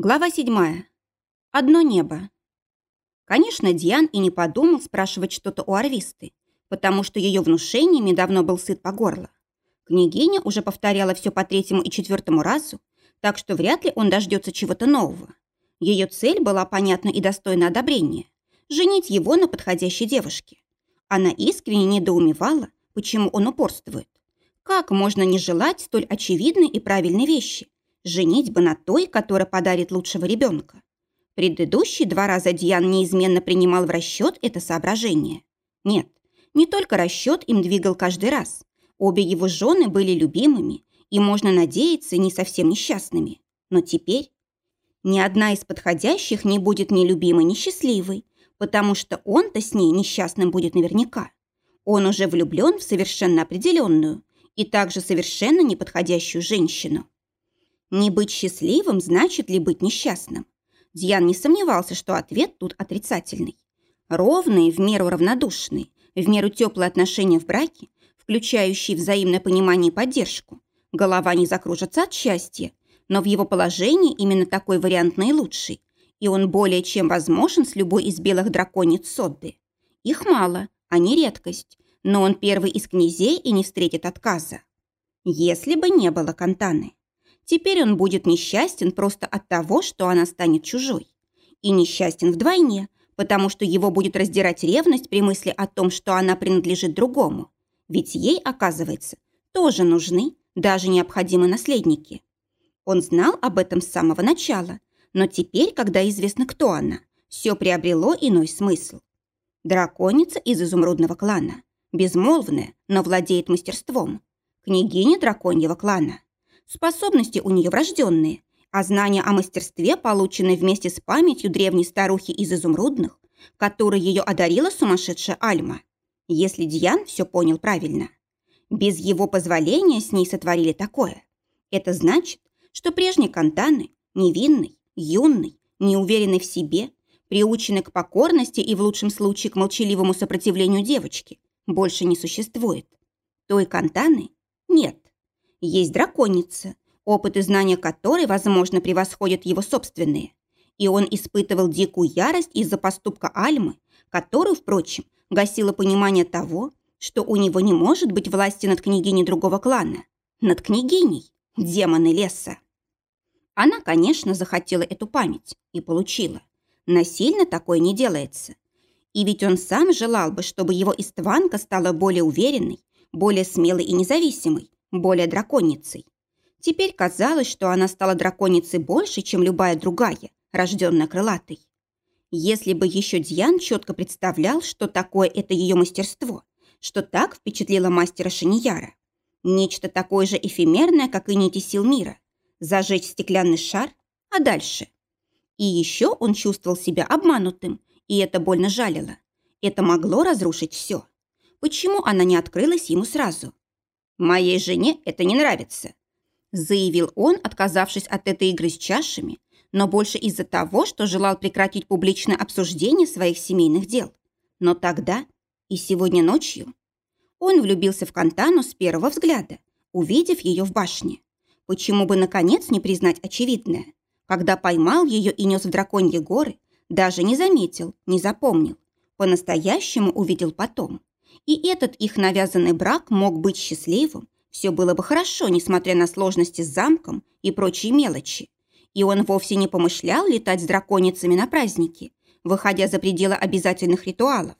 Глава седьмая. Одно небо. Конечно, Диан и не подумал спрашивать что-то у Арвисты, потому что ее внушениями давно был сыт по горло. Княгиня уже повторяла все по третьему и четвертому разу, так что вряд ли он дождется чего-то нового. Ее цель была понятна и достойна одобрения – женить его на подходящей девушке. Она искренне недоумевала, почему он упорствует. Как можно не желать столь очевидной и правильной вещи – Женить бы на той, которая подарит лучшего ребенка. Предыдущие два раза Диан неизменно принимал в расчет это соображение. Нет, не только расчет им двигал каждый раз. Обе его жены были любимыми и, можно надеяться, не совсем несчастными. Но теперь ни одна из подходящих не будет ни любимой, ни счастливой, потому что он-то с ней несчастным будет наверняка. Он уже влюблен в совершенно определенную и также совершенно неподходящую женщину. Не быть счастливым значит ли быть несчастным? Дьян не сомневался, что ответ тут отрицательный. Ровные, в меру равнодушные, в меру теплые отношения в браке, включающие взаимное понимание и поддержку. Голова не закружится от счастья, но в его положении именно такой вариант наилучший, и он более чем возможен с любой из белых дракониц Содды. Их мало, они редкость, но он первый из князей и не встретит отказа. Если бы не было Кантаны. Теперь он будет несчастен просто от того, что она станет чужой. И несчастен вдвойне, потому что его будет раздирать ревность при мысли о том, что она принадлежит другому. Ведь ей, оказывается, тоже нужны, даже необходимы наследники. Он знал об этом с самого начала, но теперь, когда известно, кто она, все приобрело иной смысл. Драконица из изумрудного клана. Безмолвная, но владеет мастерством. Княгиня драконьего клана. Способности у нее врожденные, а знания о мастерстве, полученные вместе с памятью древней старухи из изумрудных, которой ее одарила сумасшедшая Альма. Если Дьян все понял правильно. Без его позволения с ней сотворили такое. Это значит, что прежний Кантаны, невинный, юный, неуверенный в себе, приученный к покорности и в лучшем случае к молчаливому сопротивлению девочки, больше не существует. Той Кантаны нет. Есть драконица, опыт и знания которой, возможно, превосходят его собственные. И он испытывал дикую ярость из-за поступка Альмы, которую, впрочем, гасило понимание того, что у него не может быть власти над княгиней другого клана. Над княгиней, демоны леса. Она, конечно, захотела эту память и получила. Насильно такое не делается. И ведь он сам желал бы, чтобы его Истванка стала более уверенной, более смелой и независимой, более драконицей. Теперь казалось, что она стала драконицей больше, чем любая другая, рожденная крылатой. Если бы еще Дьян четко представлял, что такое это ее мастерство, что так впечатлило мастера Шиньяра. Нечто такое же эфемерное, как и нити сил мира. Зажечь стеклянный шар, а дальше. И еще он чувствовал себя обманутым, и это больно жалило. Это могло разрушить все. Почему она не открылась ему сразу? «Моей жене это не нравится», заявил он, отказавшись от этой игры с чашами, но больше из-за того, что желал прекратить публичное обсуждение своих семейных дел. Но тогда и сегодня ночью он влюбился в Кантану с первого взгляда, увидев ее в башне. Почему бы, наконец, не признать очевидное? Когда поймал ее и нес в драконьи горы, даже не заметил, не запомнил. По-настоящему увидел потом и этот их навязанный брак мог быть счастливым, все было бы хорошо, несмотря на сложности с замком и прочие мелочи. И он вовсе не помышлял летать с драконицами на праздники, выходя за пределы обязательных ритуалов.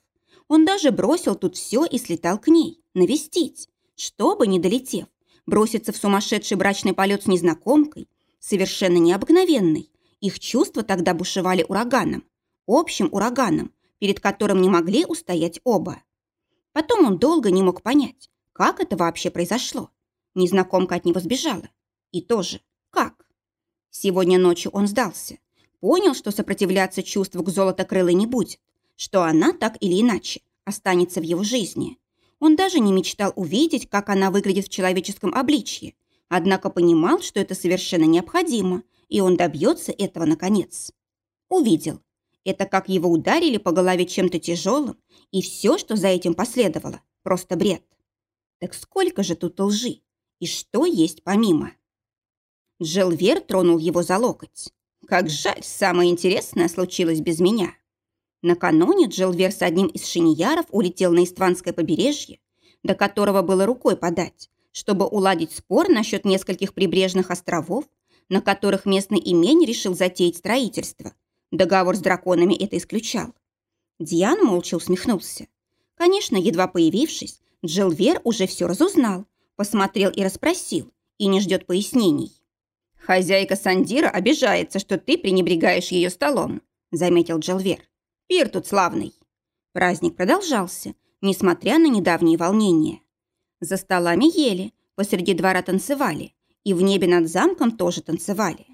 Он даже бросил тут все и слетал к ней, навестить, чтобы, не долетев, броситься в сумасшедший брачный полет с незнакомкой, совершенно необыкновенной. Их чувства тогда бушевали ураганом, общим ураганом, перед которым не могли устоять оба. Потом он долго не мог понять, как это вообще произошло. Незнакомка от него сбежала. И тоже, как? Сегодня ночью он сдался. Понял, что сопротивляться чувству к золотокрылой не будет, что она так или иначе останется в его жизни. Он даже не мечтал увидеть, как она выглядит в человеческом обличье, однако понимал, что это совершенно необходимо, и он добьется этого наконец. Увидел. Это как его ударили по голове чем-то тяжелым и все, что за этим последовало, просто бред. Так сколько же тут лжи? И что есть помимо? Джелвер тронул его за локоть. Как жаль, самое интересное случилось без меня. Накануне Джилвер с одним из шиньяров улетел на Истванское побережье, до которого было рукой подать, чтобы уладить спор насчет нескольких прибрежных островов, на которых местный имень решил затеять строительство. Договор с драконами это исключал. Диан молча усмехнулся. Конечно, едва появившись, Джилвер уже все разузнал, посмотрел и расспросил, и не ждет пояснений. «Хозяйка Сандира обижается, что ты пренебрегаешь ее столом», заметил Джилвер. «Пир тут славный». Праздник продолжался, несмотря на недавние волнения. За столами ели, посреди двора танцевали, и в небе над замком тоже танцевали.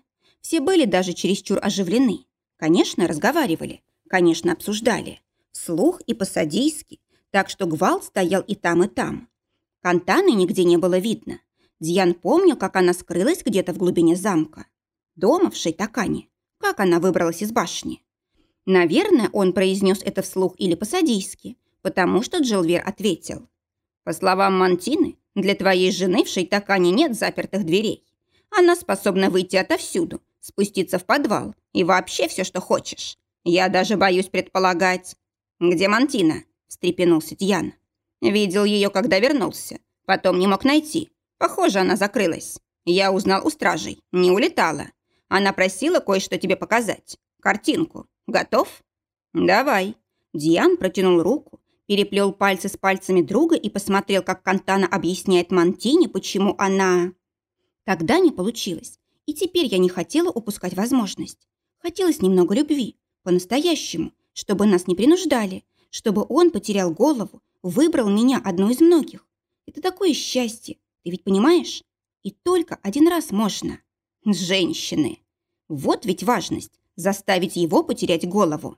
Все были даже чересчур оживлены. Конечно, разговаривали, конечно, обсуждали. Вслух и по-садийски, так что гвал стоял и там, и там. Кантаны нигде не было видно. Дьян помнил, как она скрылась где-то в глубине замка. Дома в Шейтакане. Как она выбралась из башни? Наверное, он произнес это вслух или по-садийски, потому что Джилвер ответил. «По словам Мантины, для твоей жены в Шейтакане нет запертых дверей. Она способна выйти отовсюду, спуститься в подвал и вообще все, что хочешь. Я даже боюсь предполагать...» «Где Мантина?» – встрепенулся Тьян. «Видел ее, когда вернулся. Потом не мог найти. Похоже, она закрылась. Я узнал у стражей. Не улетала. Она просила кое-что тебе показать. Картинку. Готов?» «Давай». Диан протянул руку, переплел пальцы с пальцами друга и посмотрел, как Кантана объясняет Мантине, почему она... Тогда не получилось, и теперь я не хотела упускать возможность. Хотелось немного любви, по-настоящему, чтобы нас не принуждали, чтобы он потерял голову, выбрал меня одну из многих. Это такое счастье, ты ведь понимаешь? И только один раз можно. Женщины. Вот ведь важность – заставить его потерять голову.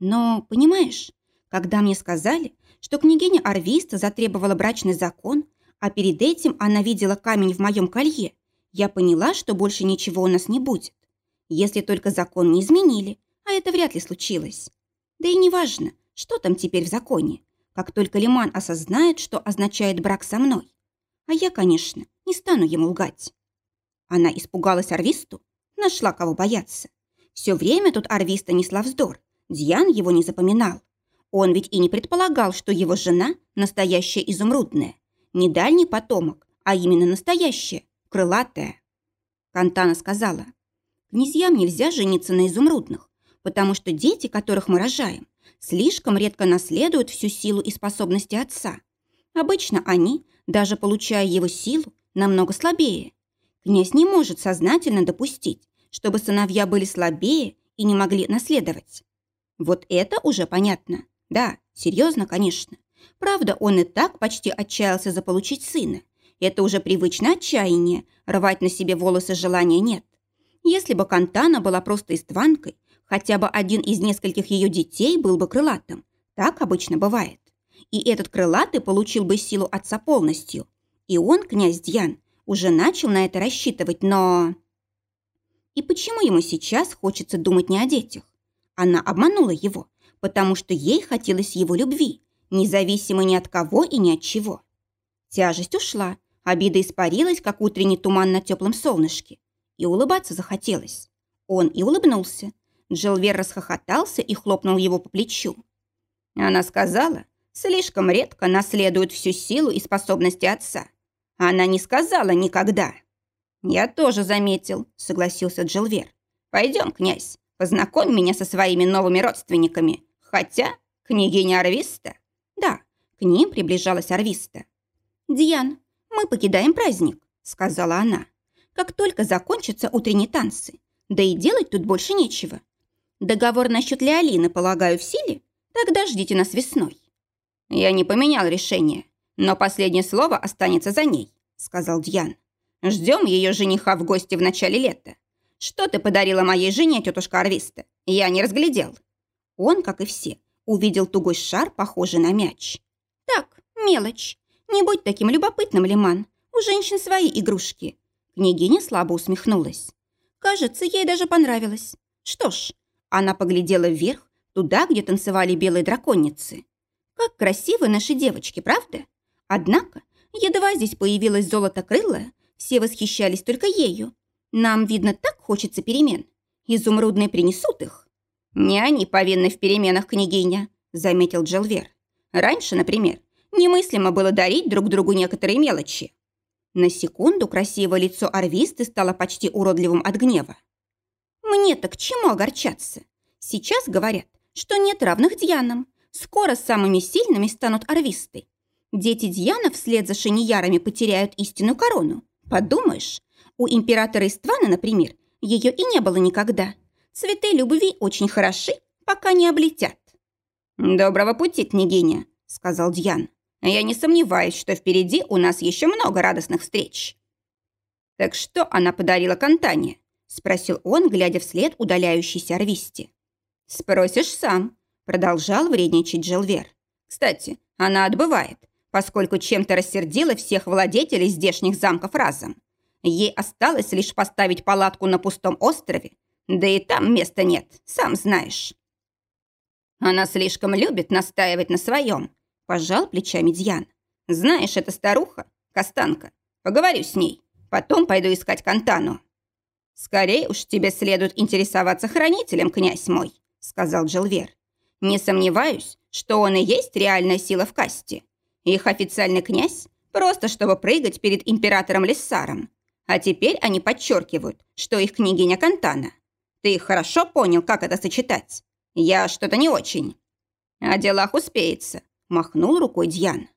Но, понимаешь, когда мне сказали, что княгиня Арвиста затребовала брачный закон, а перед этим она видела камень в моем колье, я поняла, что больше ничего у нас не будет. Если только закон не изменили, а это вряд ли случилось. Да и неважно, что там теперь в законе, как только Лиман осознает, что означает брак со мной. А я, конечно, не стану ему лгать. Она испугалась Арвисту, нашла кого бояться. Все время тут Арвиста несла вздор, Дьян его не запоминал. Он ведь и не предполагал, что его жена – настоящая изумрудная. Не дальний потомок, а именно настоящая, крылатая. Кантана сказала, «Князьям нельзя жениться на изумрудных, потому что дети, которых мы рожаем, слишком редко наследуют всю силу и способности отца. Обычно они, даже получая его силу, намного слабее. Князь не может сознательно допустить, чтобы сыновья были слабее и не могли наследовать. Вот это уже понятно. Да, серьезно, конечно. Правда, он и так почти отчаялся заполучить сына. Это уже привычное отчаяние, рвать на себе волосы желания нет. Если бы Кантана была просто истванкой, хотя бы один из нескольких ее детей был бы крылатым. Так обычно бывает. И этот крылатый получил бы силу отца полностью. И он, князь Дьян, уже начал на это рассчитывать, но... И почему ему сейчас хочется думать не о детях? Она обманула его, потому что ей хотелось его любви, независимо ни от кого и ни от чего. Тяжесть ушла, обида испарилась, как утренний туман на теплом солнышке. И улыбаться захотелось. Он и улыбнулся. Джилвер расхохотался и хлопнул его по плечу. Она сказала, слишком редко наследует всю силу и способности отца. Она не сказала никогда. «Я тоже заметил», — согласился Джилвер. «Пойдем, князь, познакомь меня со своими новыми родственниками. Хотя княгиня Арвиста... Да, к ним приближалась Арвиста. «Диан, мы покидаем праздник», — сказала она. «Как только закончатся утренние танцы. Да и делать тут больше нечего. Договор насчет Леолины, полагаю, в силе? Тогда ждите нас весной». «Я не поменял решение, но последнее слово останется за ней», — сказал Дьян. «Ждем ее жениха в гости в начале лета. Что ты подарила моей жене, тетушка Арвиста? Я не разглядел». Он, как и все, увидел тугой шар, похожий на мяч. «Так, мелочь. Не будь таким любопытным, Лиман. У женщин свои игрушки». Княгиня слабо усмехнулась. Кажется, ей даже понравилось. Что ж, она поглядела вверх, туда, где танцевали белые драконицы. Как красивы наши девочки, правда? Однако, едва здесь появилась золото крылая, все восхищались только ею. Нам, видно, так хочется перемен. изумрудные принесут их. Не они повинны в переменах, княгиня, заметил Джелвер. Раньше, например, немыслимо было дарить друг другу некоторые мелочи. На секунду красивое лицо Арвисты стало почти уродливым от гнева. «Мне-то к чему огорчаться? Сейчас говорят, что нет равных Дьянам. Скоро самыми сильными станут Арвисты. Дети Дьяна вслед за шиньярами потеряют истинную корону. Подумаешь, у императора Иствана, например, ее и не было никогда. Цветы любви очень хороши, пока не облетят. «Доброго пути, княгиня», — сказал Дьян. «Я не сомневаюсь, что впереди у нас еще много радостных встреч». «Так что она подарила Кантане?» — спросил он, глядя вслед удаляющейся Арвисти. «Спросишь сам», — продолжал вредничать Джилвер. «Кстати, она отбывает, поскольку чем-то рассердила всех владетелей здешних замков разом. Ей осталось лишь поставить палатку на пустом острове, да и там места нет, сам знаешь. Она слишком любит настаивать на своем, пожал плечами Дьян. Знаешь, эта старуха, Костанка, поговорю с ней, потом пойду искать Кантану. Скорее уж тебе следует интересоваться хранителем, князь мой, сказал Джилвер. Не сомневаюсь, что он и есть реальная сила в касте. Их официальный князь просто чтобы прыгать перед императором Лиссаром. А теперь они подчеркивают, что их княгиня Кантана. Ты хорошо понял, как это сочетать? Я что-то не очень. О делах успеется, махнул рукой Дьян.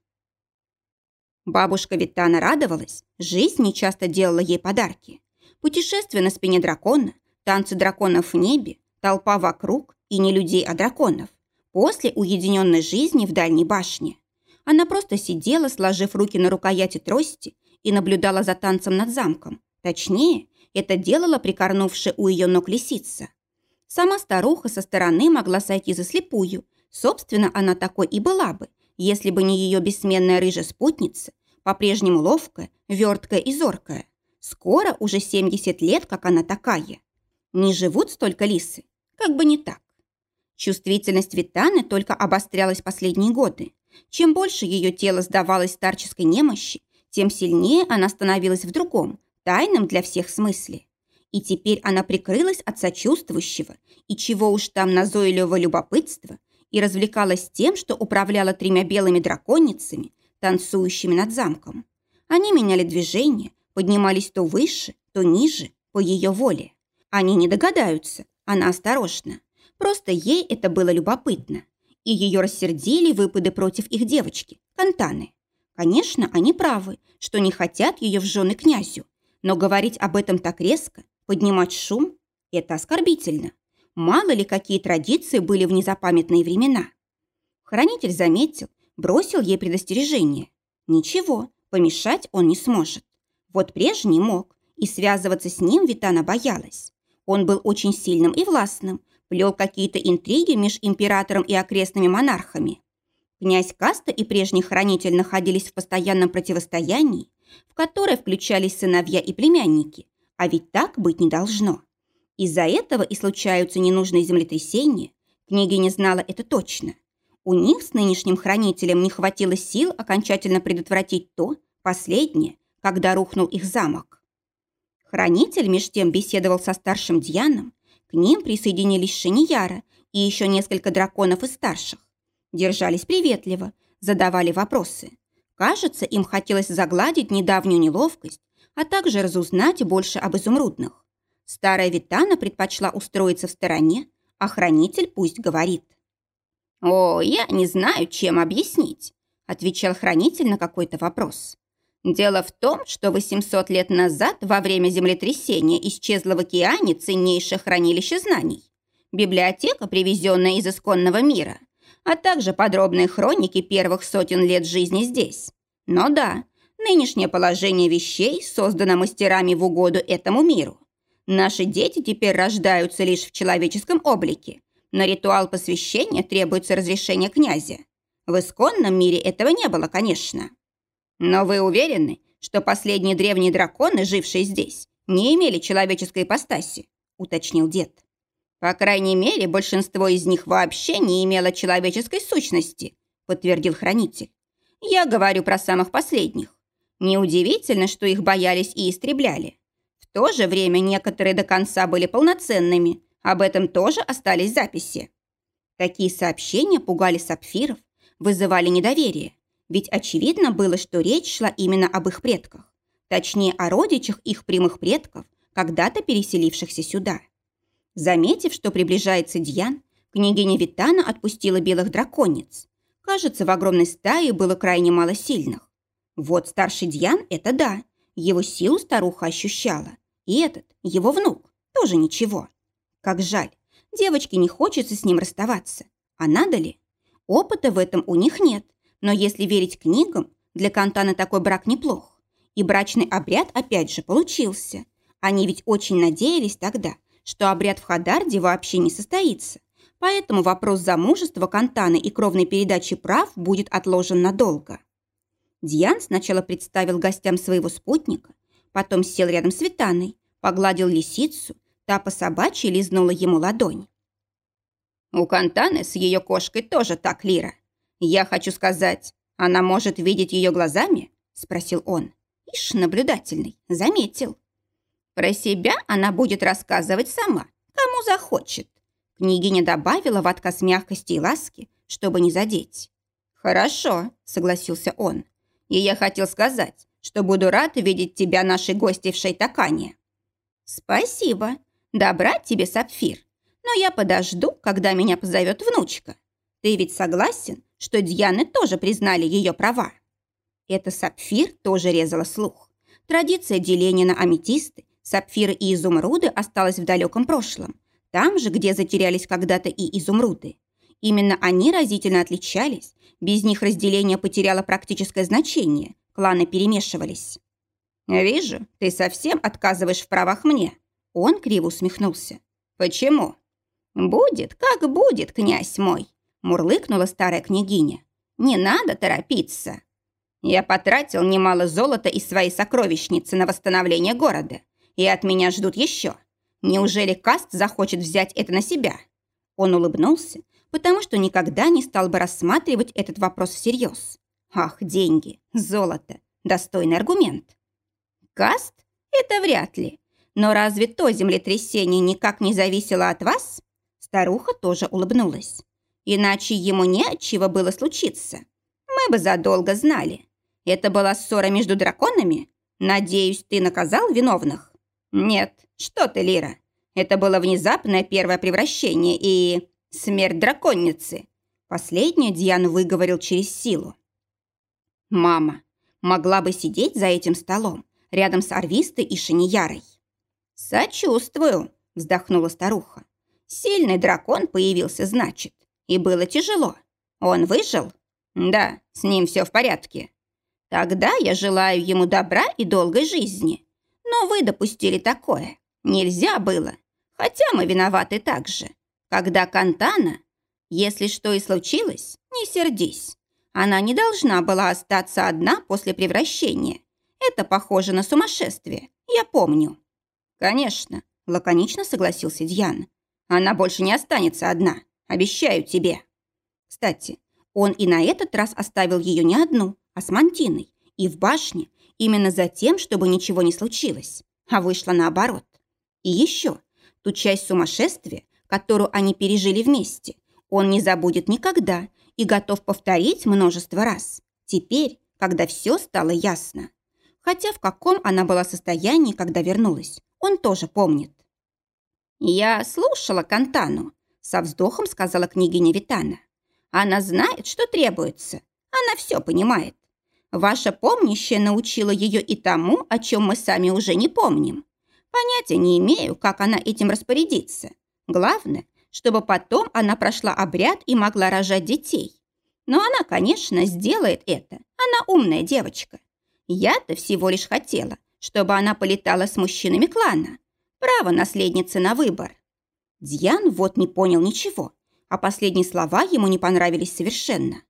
Бабушка Витана радовалась, жизнь нечасто делала ей подарки. Путешествие на спине дракона, танцы драконов в небе, толпа вокруг и не людей, а драконов. После уединенной жизни в дальней башне. Она просто сидела, сложив руки на рукояти трости и наблюдала за танцем над замком. Точнее, это делала прикорнувшая у ее ног лисица. Сама старуха со стороны могла сойти за слепую. Собственно, она такой и была бы, если бы не ее бессменная рыжая спутница, по-прежнему ловкая, верткая и зоркая. Скоро уже 70 лет, как она такая. Не живут столько лисы, как бы не так. Чувствительность Витаны только обострялась последние годы. Чем больше ее тело сдавалось старческой немощи, тем сильнее она становилась в другом, тайном для всех смысле. И теперь она прикрылась от сочувствующего и чего уж там назойливого любопытства и развлекалась тем, что управляла тремя белыми драконицами, танцующими над замком. Они меняли движение, поднимались то выше, то ниже, по ее воле. Они не догадаются, она осторожна. Просто ей это было любопытно. И ее рассердили выпады против их девочки, Кантаны. Конечно, они правы, что не хотят ее в жены князю, но говорить об этом так резко, поднимать шум – это оскорбительно. Мало ли какие традиции были в незапамятные времена. Хранитель заметил, бросил ей предостережение. Ничего, помешать он не сможет. Вот прежний мог, и связываться с ним Витана боялась. Он был очень сильным и властным, плел какие-то интриги между императором и окрестными монархами. Князь Каста и прежний хранитель находились в постоянном противостоянии, в которое включались сыновья и племянники, а ведь так быть не должно. Из-за этого и случаются ненужные землетрясения, княгиня знала это точно. У них с нынешним хранителем не хватило сил окончательно предотвратить то, последнее, когда рухнул их замок. Хранитель меж тем беседовал со старшим Дьяном, к ним присоединились Шинияра и еще несколько драконов из старших держались приветливо, задавали вопросы. Кажется, им хотелось загладить недавнюю неловкость, а также разузнать больше об изумрудных. Старая Витана предпочла устроиться в стороне, а хранитель пусть говорит. «О, я не знаю, чем объяснить», отвечал хранитель на какой-то вопрос. «Дело в том, что 800 лет назад во время землетрясения исчезло в океане ценнейшее хранилище знаний. Библиотека, привезенная из исконного мира а также подробные хроники первых сотен лет жизни здесь. Но да, нынешнее положение вещей создано мастерами в угоду этому миру. Наши дети теперь рождаются лишь в человеческом облике. На ритуал посвящения требуется разрешение князя. В исконном мире этого не было, конечно. Но вы уверены, что последние древние драконы, жившие здесь, не имели человеческой ипостаси? уточнил дед. По крайней мере, большинство из них вообще не имело человеческой сущности, подтвердил хранитель. Я говорю про самых последних. Неудивительно, что их боялись и истребляли. В то же время некоторые до конца были полноценными. Об этом тоже остались записи. Такие сообщения пугали сапфиров, вызывали недоверие. Ведь очевидно было, что речь шла именно об их предках. Точнее, о родичах их прямых предков, когда-то переселившихся сюда. Заметив, что приближается Дьян, княгиня Витана отпустила белых драконец. Кажется, в огромной стае было крайне мало сильных. Вот старший Дьян – это да, его силу старуха ощущала. И этот, его внук, тоже ничего. Как жаль, девочке не хочется с ним расставаться. А надо ли? Опыта в этом у них нет, но если верить книгам, для Кантана такой брак неплох. И брачный обряд опять же получился. Они ведь очень надеялись тогда, что обряд в Хадарде вообще не состоится. Поэтому вопрос замужества Кантана и кровной передачи прав будет отложен надолго. Дьян сначала представил гостям своего спутника, потом сел рядом с Витаной, погладил лисицу, та по собачьи лизнула ему ладонь. «У Кантаны с ее кошкой тоже так, Лира. Я хочу сказать, она может видеть ее глазами?» – спросил он. Ишь, наблюдательный, заметил. Про себя она будет рассказывать сама, кому захочет. Княгиня добавила в отказ мягкости и ласки, чтобы не задеть. «Хорошо», — согласился он. «И я хотел сказать, что буду рад видеть тебя, нашей гости в Шейтакане». «Спасибо. Добра тебе, Сапфир. Но я подожду, когда меня позовет внучка. Ты ведь согласен, что Дьяны тоже признали ее права?» Это сапфир тоже резала слух. Традиция деления на аметисты, сапфиры и изумруды осталась в далеком прошлом. Там же, где затерялись когда-то и изумруды. Именно они разительно отличались. Без них разделение потеряло практическое значение. Кланы перемешивались. «Вижу, ты совсем отказываешь в правах мне». Он криво усмехнулся. «Почему?» «Будет, как будет, князь мой», мурлыкнула старая княгиня. «Не надо торопиться». Я потратил немало золота из своей сокровищницы на восстановление города, и от меня ждут еще. Неужели Каст захочет взять это на себя? Он улыбнулся, потому что никогда не стал бы рассматривать этот вопрос всерьез. Ах, деньги, золото, достойный аргумент. Каст? Это вряд ли. Но разве то землетрясение никак не зависело от вас? Старуха тоже улыбнулась. Иначе ему не от чего было случиться. Мы бы задолго знали. Это была ссора между драконами? Надеюсь, ты наказал виновных? Нет, что ты, Лира. Это было внезапное первое превращение и... смерть драконницы. Последнее Диан выговорил через силу. Мама могла бы сидеть за этим столом, рядом с Арвистой и Шиниярой. «Сочувствую», — вздохнула старуха. «Сильный дракон появился, значит, и было тяжело. Он выжил?» «Да, с ним все в порядке. Тогда я желаю ему добра и долгой жизни. Но вы допустили такое. Нельзя было. Хотя мы виноваты также. Когда Кантана... Если что и случилось, не сердись. Она не должна была остаться одна после превращения. Это похоже на сумасшествие, я помню. Конечно, лаконично согласился Дьян. Она больше не останется одна, обещаю тебе. Кстати, он и на этот раз оставил ее не одну, а с Мантиной и в башне именно за тем, чтобы ничего не случилось, а вышло наоборот. И еще, ту часть сумасшествия, которую они пережили вместе, он не забудет никогда и готов повторить множество раз. Теперь, когда все стало ясно. Хотя в каком она была состоянии, когда вернулась, он тоже помнит. «Я слушала Кантану», — со вздохом сказала княгиня Витана. «Она знает, что требуется. Она все понимает. Ваша помнящая научила ее и тому, о чем мы сами уже не помним. Понятия не имею, как она этим распорядится. Главное, чтобы потом она прошла обряд и могла рожать детей. Но она, конечно, сделает это. Она умная девочка. Я-то всего лишь хотела, чтобы она полетала с мужчинами клана. Право наследницы на выбор. Дьян вот не понял ничего, а последние слова ему не понравились совершенно.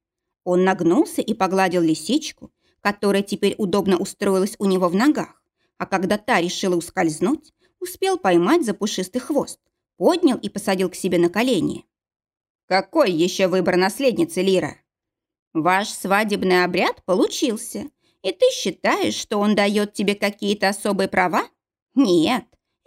Он нагнулся и погладил лисичку, которая теперь удобно устроилась у него в ногах, а когда та решила ускользнуть, успел поймать за пушистый хвост, поднял и посадил к себе на колени. «Какой еще выбор наследницы, Лира?» «Ваш свадебный обряд получился, и ты считаешь, что он дает тебе какие-то особые права?» Нет,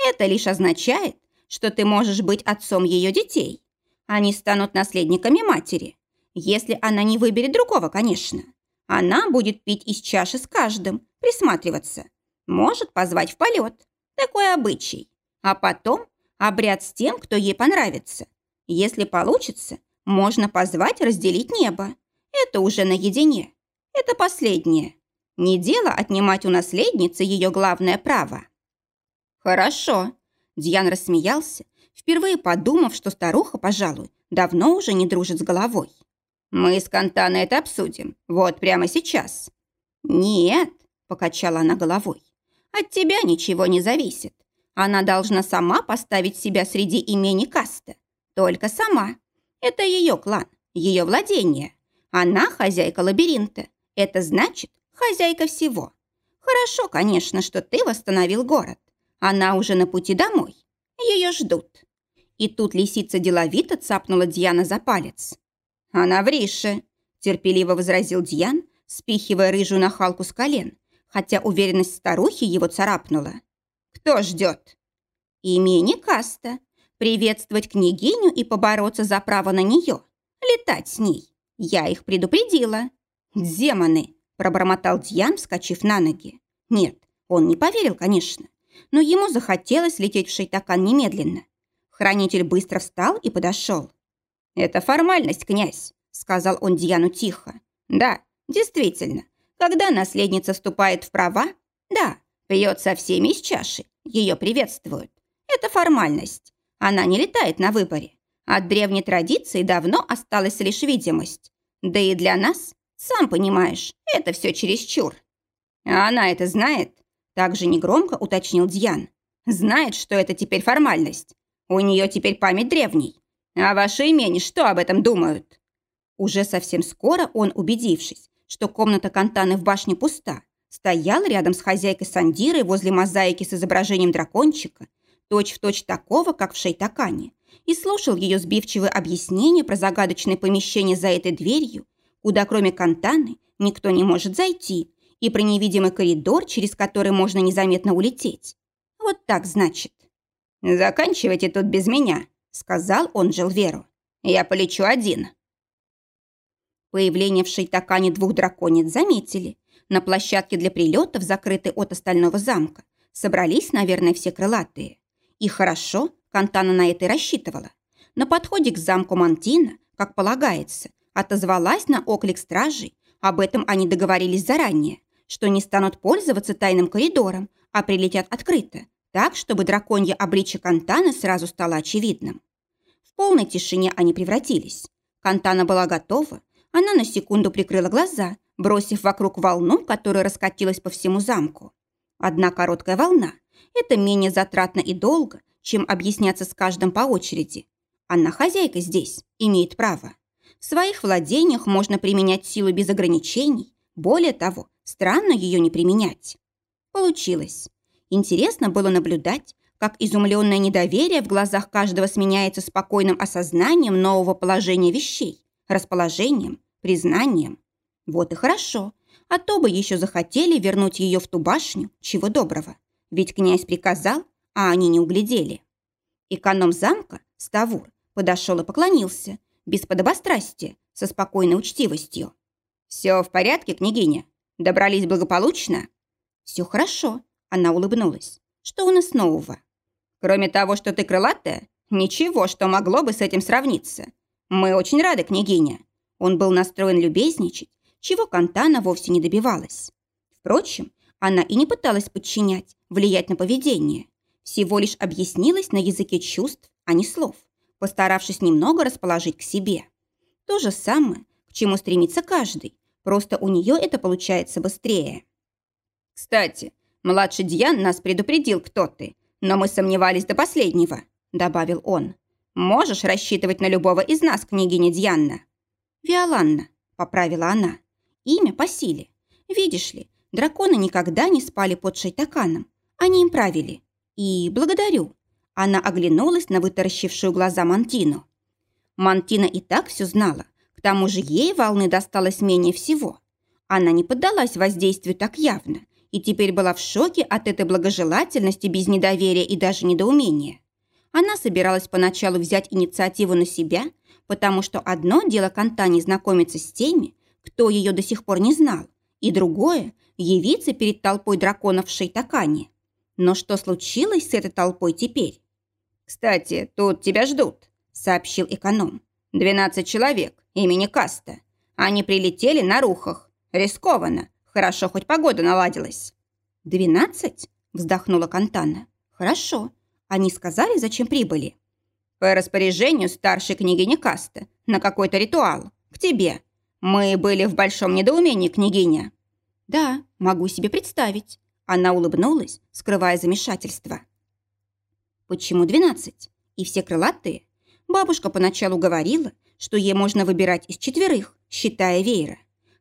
это лишь означает, что ты можешь быть отцом ее детей. Они станут наследниками матери. Если она не выберет другого, конечно. Она будет пить из чаши с каждым, присматриваться. Может позвать в полет. Такой обычай. А потом обряд с тем, кто ей понравится. Если получится, можно позвать разделить небо. Это уже наедине. Это последнее. Не дело отнимать у наследницы ее главное право. Хорошо. Дьян рассмеялся, впервые подумав, что старуха, пожалуй, давно уже не дружит с головой. Мы с Кантана это обсудим. Вот прямо сейчас. Нет, покачала она головой. От тебя ничего не зависит. Она должна сама поставить себя среди имени каста. Только сама. Это ее клан, ее владение. Она хозяйка лабиринта. Это значит, хозяйка всего. Хорошо, конечно, что ты восстановил город. Она уже на пути домой. Ее ждут. И тут лисица деловито цапнула Дьяна за палец. «Она в Рише», – терпеливо возразил Дьян, спихивая рыжую нахалку с колен, хотя уверенность старухи его царапнула. «Кто ждет?» «Имени Каста. Приветствовать княгиню и побороться за право на нее. Летать с ней. Я их предупредила». «Демоны!» – пробормотал Дьян, вскочив на ноги. Нет, он не поверил, конечно, но ему захотелось лететь в Шейтакан немедленно. Хранитель быстро встал и подошел. «Это формальность, князь», – сказал он Дьяну тихо. «Да, действительно, когда наследница вступает в права, да, пьет со всеми из чаши, ее приветствуют. Это формальность. Она не летает на выборе. От древней традиции давно осталась лишь видимость. Да и для нас, сам понимаешь, это все чересчур. А она это знает?» Также негромко уточнил Дьян. «Знает, что это теперь формальность. У нее теперь память древней. А ваши имени что об этом думают? Уже совсем скоро он, убедившись, что комната Кантаны в башне пуста, стоял рядом с хозяйкой Сандирой возле мозаики с изображением дракончика, точь-в-точь точь такого, как в Шейтакане, и слушал ее сбивчивые объяснения про загадочное помещение за этой дверью, куда кроме Кантаны никто не может зайти, и про невидимый коридор, через который можно незаметно улететь. Вот так, значит. «Заканчивайте тут без меня», сказал он Желверу. «Я полечу один». Появление в Шейтакане двух драконец заметили. На площадке для прилетов, закрытой от остального замка, собрались, наверное, все крылатые. И хорошо, Кантана на это и рассчитывала. На подходе к замку Мантина, как полагается, отозвалась на оклик стражей. Об этом они договорились заранее, что не станут пользоваться тайным коридором, а прилетят открыто, так, чтобы драконье обличье Кантана сразу стало очевидным. В полной тишине они превратились. Кантана была готова. Она на секунду прикрыла глаза, бросив вокруг волну, которая раскатилась по всему замку. Одна короткая волна – это менее затратно и долго, чем объясняться с каждым по очереди. Она хозяйка здесь, имеет право. В своих владениях можно применять силу без ограничений. Более того, странно ее не применять. Получилось. Интересно было наблюдать, как изумленное недоверие в глазах каждого сменяется спокойным осознанием нового положения вещей, расположением, признанием. Вот и хорошо, а то бы еще захотели вернуть ее в ту башню, чего доброго. Ведь князь приказал, а они не углядели. Эконом замка, Ставур, подошел и поклонился, без подобострастия, со спокойной учтивостью. «Все в порядке, княгиня? Добрались благополучно?» «Все хорошо», она улыбнулась. «Что у нас нового?» «Кроме того, что ты крылатая, ничего, что могло бы с этим сравниться. Мы очень рады, княгиня». Он был настроен любезничать, чего Кантана вовсе не добивалась. Впрочем, она и не пыталась подчинять, влиять на поведение. Всего лишь объяснилась на языке чувств, а не слов, постаравшись немного расположить к себе. То же самое, к чему стремится каждый, просто у нее это получается быстрее. «Кстати, Младший Дьян нас предупредил, кто ты, но мы сомневались до последнего», — добавил он. «Можешь рассчитывать на любого из нас, княгиня Дьянна?» «Виоланна», — поправила она. «Имя по силе. Видишь ли, драконы никогда не спали под шайтаканом. Они им правили. И благодарю». Она оглянулась на вытаращившую глаза Мантину. Мантина и так все знала. К тому же ей волны досталось менее всего. Она не поддалась воздействию так явно и теперь была в шоке от этой благожелательности без недоверия и даже недоумения. Она собиралась поначалу взять инициативу на себя, потому что одно дело Кантани знакомиться с теми, кто ее до сих пор не знал, и другое – явиться перед толпой драконов в Шейтакане. Но что случилось с этой толпой теперь? «Кстати, тут тебя ждут», – сообщил эконом. «Двенадцать человек, имени Каста. Они прилетели на рухах. Рискованно. Хорошо, хоть погода наладилась». «Двенадцать?» – вздохнула Кантана. «Хорошо. Они сказали, зачем прибыли?» «По распоряжению старшей княгини Каста. На какой-то ритуал. К тебе. Мы были в большом недоумении, княгиня». «Да, могу себе представить». Она улыбнулась, скрывая замешательство. «Почему двенадцать? И все крылатые?» Бабушка поначалу говорила, что ей можно выбирать из четверых, считая веера.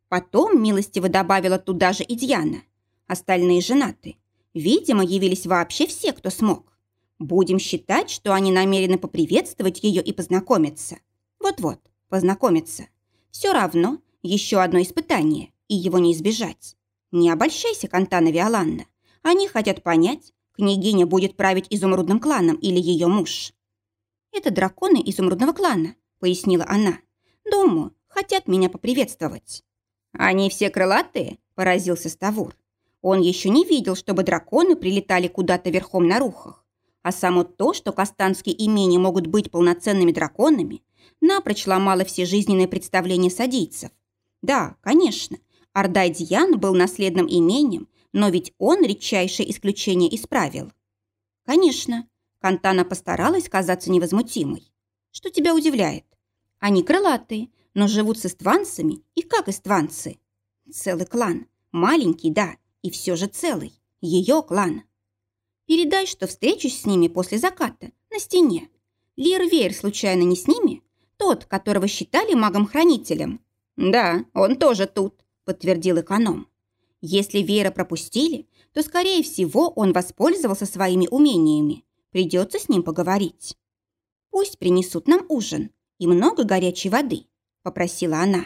Потом милостиво добавила туда же и Дьяна. Остальные женаты. Видимо, явились вообще все, кто смог. Будем считать, что они намерены поприветствовать ее и познакомиться. Вот-вот, познакомиться. Все равно еще одно испытание, и его не избежать. Не обольщайся, Кантана Виоланна. Они хотят понять, княгиня будет править изумрудным кланом или ее муж. «Это драконы изумрудного клана», — пояснила она. «Думаю, хотят меня поприветствовать». «Они все крылатые?» – поразился Ставур. Он еще не видел, чтобы драконы прилетали куда-то верхом на рухах. А само то, что кастанские имения могут быть полноценными драконами, напрочь ломало все жизненные представления садийцев. Да, конечно, Ардайдьян был наследным имением, но ведь он редчайшее исключение исправил. Конечно, Кантана постаралась казаться невозмутимой. Что тебя удивляет? Они крылатые, но живут с истванцами и как истванцы. Целый клан. Маленький, да, и все же целый. Ее клан. Передай, что встречусь с ними после заката, на стене. Лирвейр случайно не с ними? Тот, которого считали магом-хранителем. Да, он тоже тут, подтвердил эконом. Если Вера пропустили, то, скорее всего, он воспользовался своими умениями. Придется с ним поговорить. Пусть принесут нам ужин и много горячей воды. – попросила она.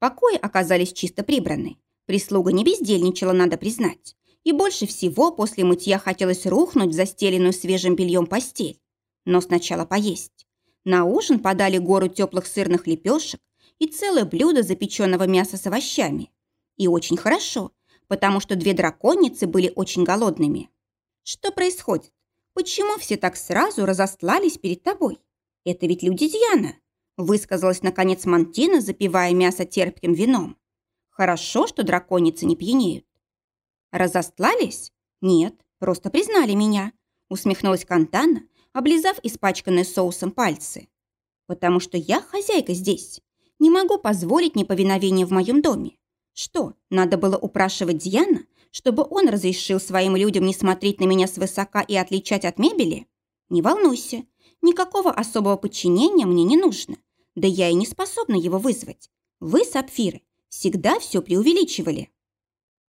Покои оказались чисто прибраны. Прислуга не бездельничала, надо признать. И больше всего после мытья хотелось рухнуть в застеленную свежим бельем постель. Но сначала поесть. На ужин подали гору теплых сырных лепешек и целое блюдо запеченного мяса с овощами. И очень хорошо, потому что две драконицы были очень голодными. Что происходит? Почему все так сразу разостлались перед тобой? Это ведь люди Дьяна высказалась наконец Мантина, запивая мясо терпким вином. Хорошо, что драконицы не пьянеют. Разостлались? Нет, просто признали меня, усмехнулась Кантана, облизав испачканные соусом пальцы. Потому что я хозяйка здесь. Не могу позволить неповиновение в моем доме. Что, надо было упрашивать Дьяна, чтобы он разрешил своим людям не смотреть на меня свысока и отличать от мебели? Не волнуйся, Никакого особого подчинения мне не нужно. Да я и не способна его вызвать. Вы, сапфиры, всегда все преувеличивали.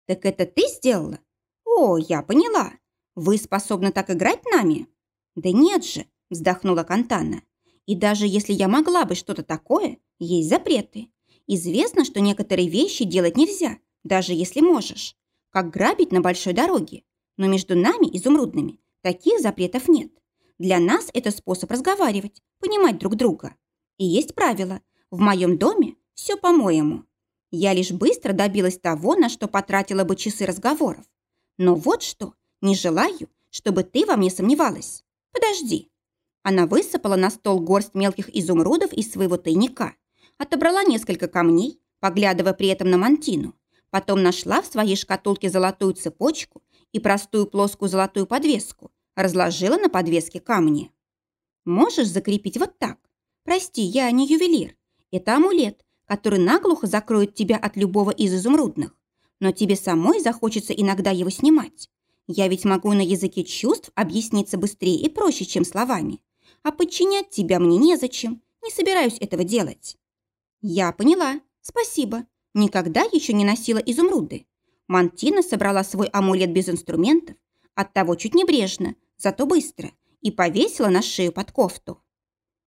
Так это ты сделала? О, я поняла. Вы способны так играть нами? Да нет же, вздохнула Кантана. И даже если я могла бы что-то такое, есть запреты. Известно, что некоторые вещи делать нельзя, даже если можешь. Как грабить на большой дороге. Но между нами, изумрудными, таких запретов нет. Для нас это способ разговаривать, понимать друг друга. И есть правило. В моем доме все по-моему. Я лишь быстро добилась того, на что потратила бы часы разговоров. Но вот что, не желаю, чтобы ты во мне сомневалась. Подожди. Она высыпала на стол горсть мелких изумрудов из своего тайника, отобрала несколько камней, поглядывая при этом на мантину, потом нашла в своей шкатулке золотую цепочку и простую плоскую золотую подвеску, разложила на подвеске камни. Можешь закрепить вот так. Прости, я не ювелир. Это амулет, который наглухо закроет тебя от любого из изумрудных. Но тебе самой захочется иногда его снимать. Я ведь могу на языке чувств объясниться быстрее и проще, чем словами. А подчинять тебя мне незачем. Не собираюсь этого делать. Я поняла. Спасибо. Никогда еще не носила изумруды. Мантина собрала свой амулет без инструментов, оттого чуть небрежно, зато быстро, и повесила на шею под кофту.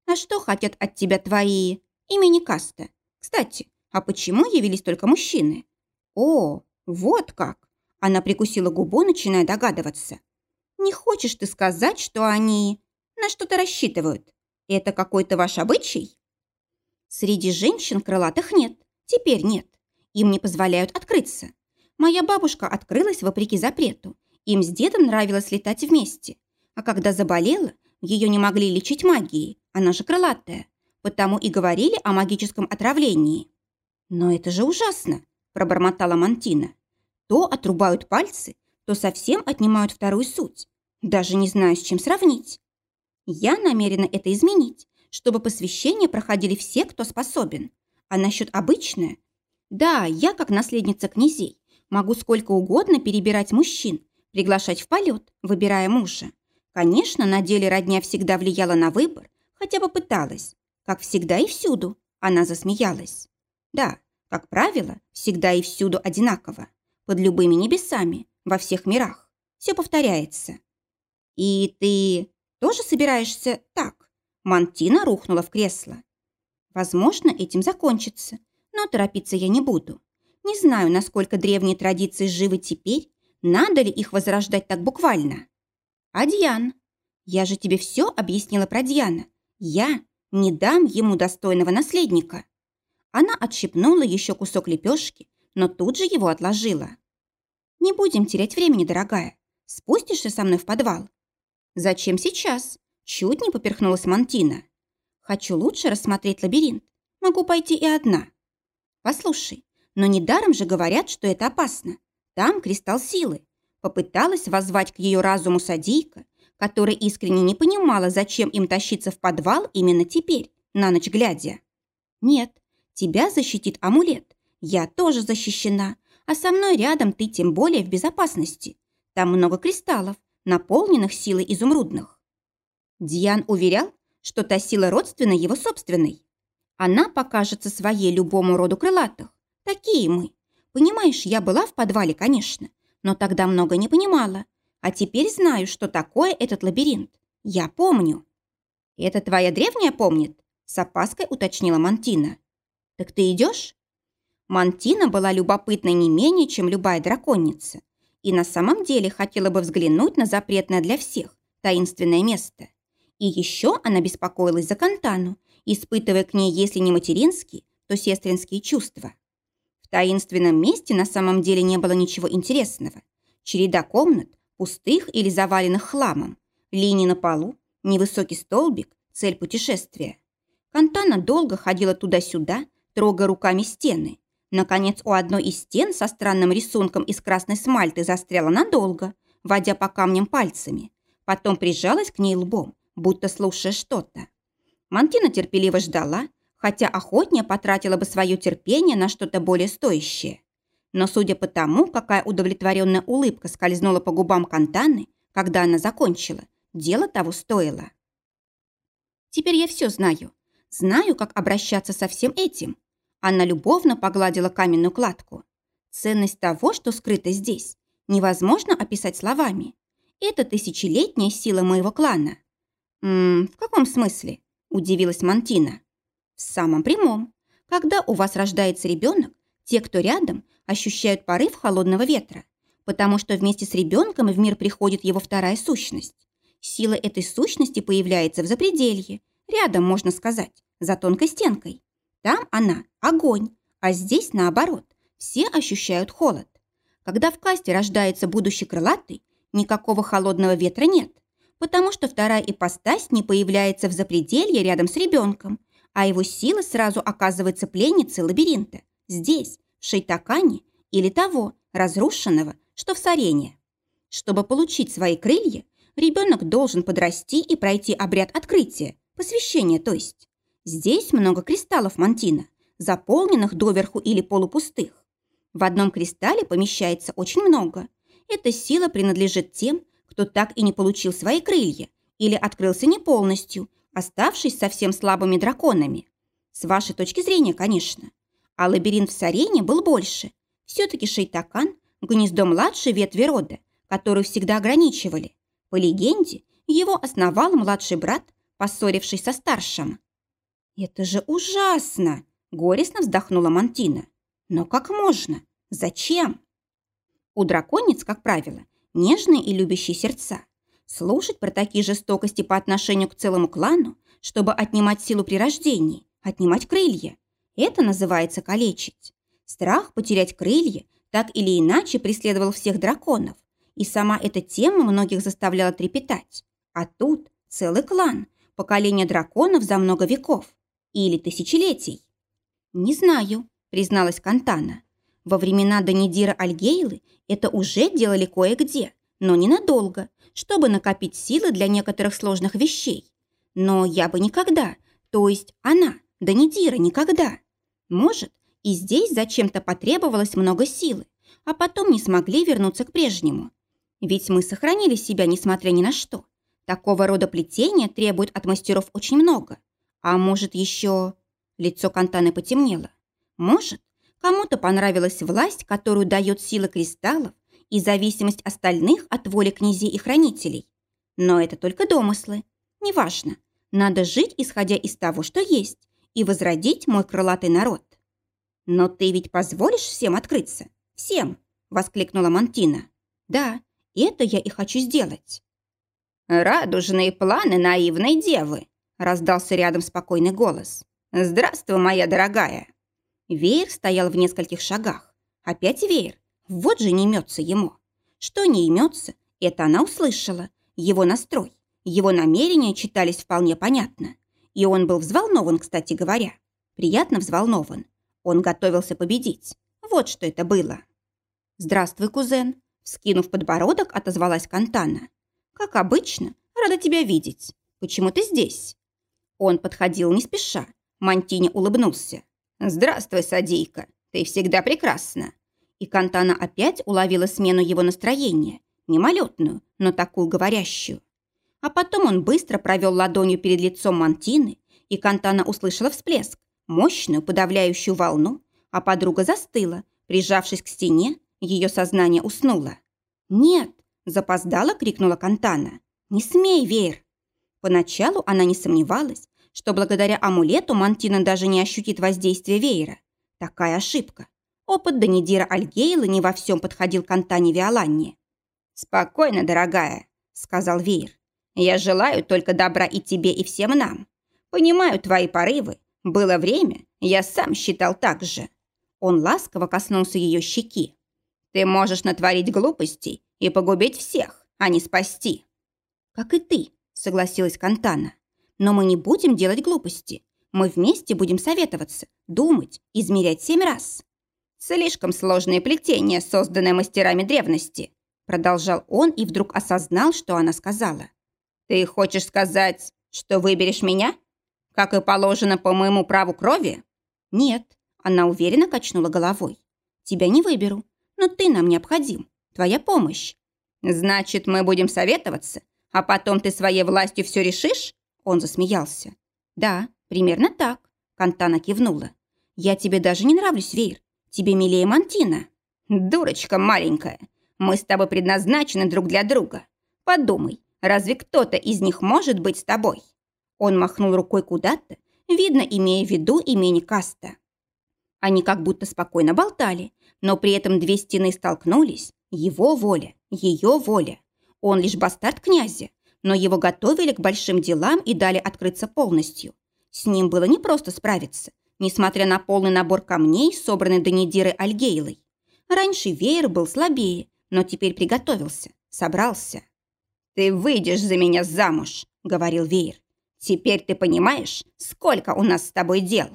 «А что хотят от тебя твои имени Каста? Кстати, а почему явились только мужчины?» «О, вот как! Она прикусила губу, начиная догадываться. «Не хочешь ты сказать, что они на что-то рассчитывают? Это какой-то ваш обычай?» «Среди женщин крылатых нет. Теперь нет. Им не позволяют открыться. Моя бабушка открылась вопреки запрету. Им с дедом нравилось летать вместе. А когда заболела, ее не могли лечить магией. Она же крылатая. Потому и говорили о магическом отравлении. «Но это же ужасно!» – пробормотала Мантина. «То отрубают пальцы, то совсем отнимают вторую суть. Даже не знаю, с чем сравнить. Я намерена это изменить, чтобы посвящения проходили все, кто способен. А насчет обычное? Да, я, как наследница князей, могу сколько угодно перебирать мужчин, приглашать в полет, выбирая мужа. Конечно, на деле родня всегда влияла на выбор, хотя бы пыталась. Как всегда и всюду, она засмеялась. Да, как правило, всегда и всюду одинаково. Под любыми небесами, во всех мирах. Все повторяется. И ты тоже собираешься так? Мантина рухнула в кресло. Возможно, этим закончится, торопиться я не буду. Не знаю, насколько древние традиции живы теперь, надо ли их возрождать так буквально. А Дьян? Я же тебе все объяснила про Дьяна. Я не дам ему достойного наследника. Она отщипнула еще кусок лепешки, но тут же его отложила. «Не будем терять времени, дорогая. Спустишься со мной в подвал?» «Зачем сейчас?» Чуть не поперхнулась Мантина. «Хочу лучше рассмотреть лабиринт. Могу пойти и одна». «Послушай, но недаром же говорят, что это опасно. Там кристалл силы». Попыталась воззвать к ее разуму садийка, которая искренне не понимала, зачем им тащиться в подвал именно теперь, на ночь глядя. «Нет, Тебя защитит амулет. Я тоже защищена. А со мной рядом ты тем более в безопасности. Там много кристаллов, наполненных силой изумрудных. Диан уверял, что та сила родственна его собственной. Она покажется своей любому роду крылатых. Такие мы. Понимаешь, я была в подвале, конечно, но тогда много не понимала. А теперь знаю, что такое этот лабиринт. Я помню. Это твоя древняя помнит? С опаской уточнила Мантина. «Так ты идешь?» Мантина была любопытна не менее, чем любая драконица, и на самом деле хотела бы взглянуть на запретное для всех таинственное место. И еще она беспокоилась за Кантану, испытывая к ней, если не материнские, то сестринские чувства. В таинственном месте на самом деле не было ничего интересного. Череда комнат, пустых или заваленных хламом, линии на полу, невысокий столбик, цель путешествия. Кантана долго ходила туда-сюда, трогая руками стены. Наконец, у одной из стен со странным рисунком из красной смальты застряла надолго, водя по камням пальцами. Потом прижалась к ней лбом, будто слушая что-то. Мантина терпеливо ждала, хотя охотнее потратила бы свое терпение на что-то более стоящее. Но судя по тому, какая удовлетворенная улыбка скользнула по губам Кантаны, когда она закончила, дело того стоило. «Теперь я все знаю. Знаю, как обращаться со всем этим. Она любовно погладила каменную кладку. Ценность того, что скрыто здесь, невозможно описать словами. Это тысячелетняя сила моего клана. «М в каком смысле?» – удивилась Мантина. «В самом прямом. Когда у вас рождается ребенок, те, кто рядом, ощущают порыв холодного ветра, потому что вместе с ребенком в мир приходит его вторая сущность. Сила этой сущности появляется в запределье, рядом, можно сказать, за тонкой стенкой. Там она – огонь, а здесь наоборот. Все ощущают холод. Когда в касте рождается будущий крылатый, никакого холодного ветра нет, потому что вторая ипостась не появляется в запределье рядом с ребенком, а его сила сразу оказывается пленницей лабиринта, здесь, в Шейтакане или того, разрушенного, что в Сарене. Чтобы получить свои крылья, ребенок должен подрасти и пройти обряд открытия, посвящения то есть. Здесь много кристаллов мантина, заполненных доверху или полупустых. В одном кристалле помещается очень много. Эта сила принадлежит тем, кто так и не получил свои крылья или открылся не полностью, оставшись совсем слабыми драконами. С вашей точки зрения, конечно. А лабиринт в Сарене был больше. Все-таки Шейтакан – гнездо младшей ветви рода, которую всегда ограничивали. По легенде, его основал младший брат, поссорившись со старшим. «Это же ужасно!» – горестно вздохнула Мантина. «Но как можно? Зачем?» У драконец, как правило, нежные и любящие сердца. Слушать про такие жестокости по отношению к целому клану, чтобы отнимать силу при рождении, отнимать крылья. Это называется калечить. Страх потерять крылья так или иначе преследовал всех драконов, и сама эта тема многих заставляла трепетать. А тут целый клан, поколение драконов за много веков или тысячелетий. «Не знаю», — призналась Кантана. «Во времена Данидира Альгейлы это уже делали кое-где, но ненадолго, чтобы накопить силы для некоторых сложных вещей. Но я бы никогда, то есть она, Данидира, никогда. Может, и здесь зачем-то потребовалось много силы, а потом не смогли вернуться к прежнему. Ведь мы сохранили себя, несмотря ни на что. Такого рода плетения требует от мастеров очень много. А может, еще... Лицо Кантаны потемнело. Может, кому-то понравилась власть, которую дает сила кристаллов и зависимость остальных от воли князей и хранителей. Но это только домыслы. Неважно. Надо жить, исходя из того, что есть, и возродить мой крылатый народ. «Но ты ведь позволишь всем открыться? Всем!» – воскликнула Мантина. «Да, это я и хочу сделать». «Радужные планы наивной девы!» – раздался рядом спокойный голос. «Здравствуй, моя дорогая!» Веер стоял в нескольких шагах. Опять веер. Вот же не имется ему. Что не имется, это она услышала. Его настрой, его намерения читались вполне понятно. И он был взволнован, кстати говоря. Приятно взволнован. Он готовился победить. Вот что это было. «Здравствуй, кузен!» Скинув подбородок, отозвалась Кантана. «Как обычно, рада тебя видеть. Почему ты здесь?» Он подходил не спеша. Мантини улыбнулся. «Здравствуй, Садийка. Ты всегда прекрасна». И Кантана опять уловила смену его настроения. Мимолетную, но такую говорящую. А потом он быстро провел ладонью перед лицом Мантины, и Кантана услышала всплеск, мощную подавляющую волну, а подруга застыла, прижавшись к стене, ее сознание уснуло. «Нет!» – запоздала, крикнула Кантана. «Не смей, Веер!» Поначалу она не сомневалась, что благодаря амулету Мантина даже не ощутит воздействия веера. Такая ошибка. Опыт Данидира Альгейла не во всем подходил к Антане Виоланне. «Спокойно, дорогая», – сказал веер. «Я желаю только добра и тебе, и всем нам. Понимаю твои порывы, было время, я сам считал так же. Он ласково коснулся ее щеки. Ты можешь натворить глупостей и погубить всех, а не спасти. Как и ты, согласилась Кантана. Но мы не будем делать глупости. Мы вместе будем советоваться, думать, измерять семь раз. Слишком сложное плетение, созданное мастерами древности, продолжал он и вдруг осознал, что она сказала. Ты хочешь сказать, что выберешь меня? Как и положено по моему праву крови? Нет, она уверенно качнула головой. Тебя не выберу, но ты нам необходим. Твоя помощь. Значит, мы будем советоваться, а потом ты своей властью все решишь? Он засмеялся. Да, примерно так. Кантана кивнула. Я тебе даже не нравлюсь, Вейр. Тебе милее Мантина. Дурочка маленькая. Мы с тобой предназначены друг для друга. Подумай, разве кто-то из них может быть с тобой? Он махнул рукой куда-то, видно, имея в виду имени Каста. Они как будто спокойно болтали, но при этом две стены столкнулись. Его воля, ее воля. Он лишь бастард князя, но его готовили к большим делам и дали открыться полностью. С ним было непросто справиться, несмотря на полный набор камней, собранный Данидирой Альгейлой. Раньше веер был слабее, но теперь приготовился, собрался. «Ты выйдешь за меня замуж», — говорил веер. Теперь ты понимаешь, сколько у нас с тобой дел?»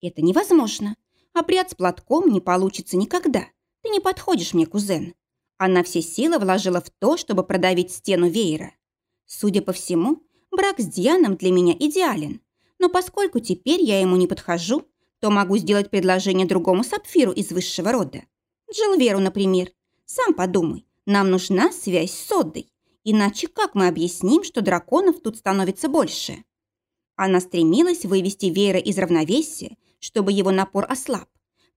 «Это невозможно. Обряд с платком не получится никогда. Ты не подходишь мне, кузен». Она все силы вложила в то, чтобы продавить стену веера. Судя по всему, брак с Дианом для меня идеален. Но поскольку теперь я ему не подхожу, то могу сделать предложение другому сапфиру из высшего рода. Джилверу, например. Сам подумай, нам нужна связь с Содой. Иначе как мы объясним, что драконов тут становится больше? Она стремилась вывести Веера из равновесия, чтобы его напор ослаб.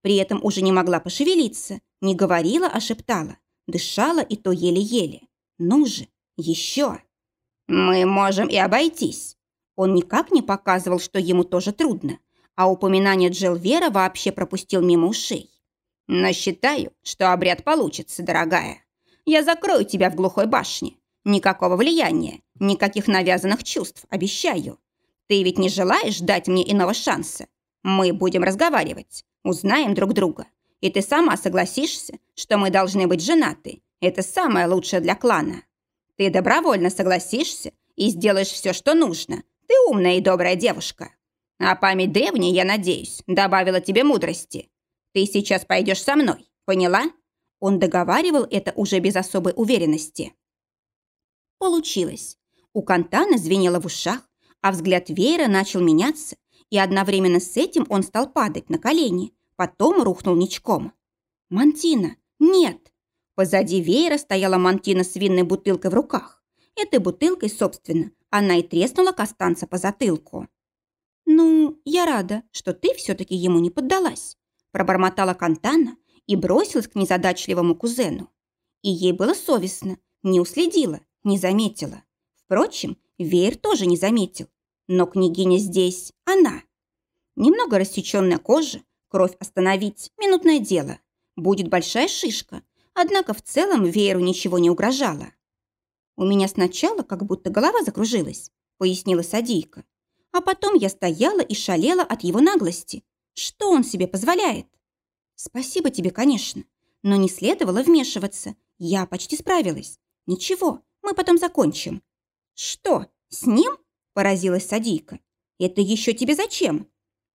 При этом уже не могла пошевелиться, не говорила, а шептала. Дышала и то еле-еле. Ну же, еще. Мы можем и обойтись. Он никак не показывал, что ему тоже трудно, а упоминание Джилвера вообще пропустил мимо ушей. Но считаю, что обряд получится, дорогая. Я закрою тебя в глухой башне. Никакого влияния, никаких навязанных чувств, обещаю. Ты ведь не желаешь дать мне иного шанса? Мы будем разговаривать, узнаем друг друга. И ты сама согласишься, что мы должны быть женаты. Это самое лучшее для клана. Ты добровольно согласишься и сделаешь все, что нужно. Ты умная и добрая девушка. А память древняя, я надеюсь, добавила тебе мудрости. Ты сейчас пойдешь со мной, поняла? Он договаривал это уже без особой уверенности. Получилось. У Кантана звенело в ушах, а взгляд Веера начал меняться, и одновременно с этим он стал падать на колени, потом рухнул ничком. «Мантина! Нет!» Позади Веера стояла Мантина с винной бутылкой в руках. Этой бутылкой, собственно, она и треснула Костанца по затылку. «Ну, я рада, что ты все-таки ему не поддалась», пробормотала Кантана и бросилась к незадачливому кузену. И ей было совестно, не уследила, не заметила. Впрочем, Веер тоже не заметил. Но княгиня здесь она. Немного рассеченная кожа, кровь остановить, минутное дело. Будет большая шишка, однако в целом Вееру ничего не угрожало. «У меня сначала как будто голова закружилась», — пояснила Садийка. «А потом я стояла и шалела от его наглости. Что он себе позволяет?» «Спасибо тебе, конечно, но не следовало вмешиваться. Я почти справилась. Ничего, мы потом закончим». «Что, с ним?» – поразилась Садийка. «Это еще тебе зачем?»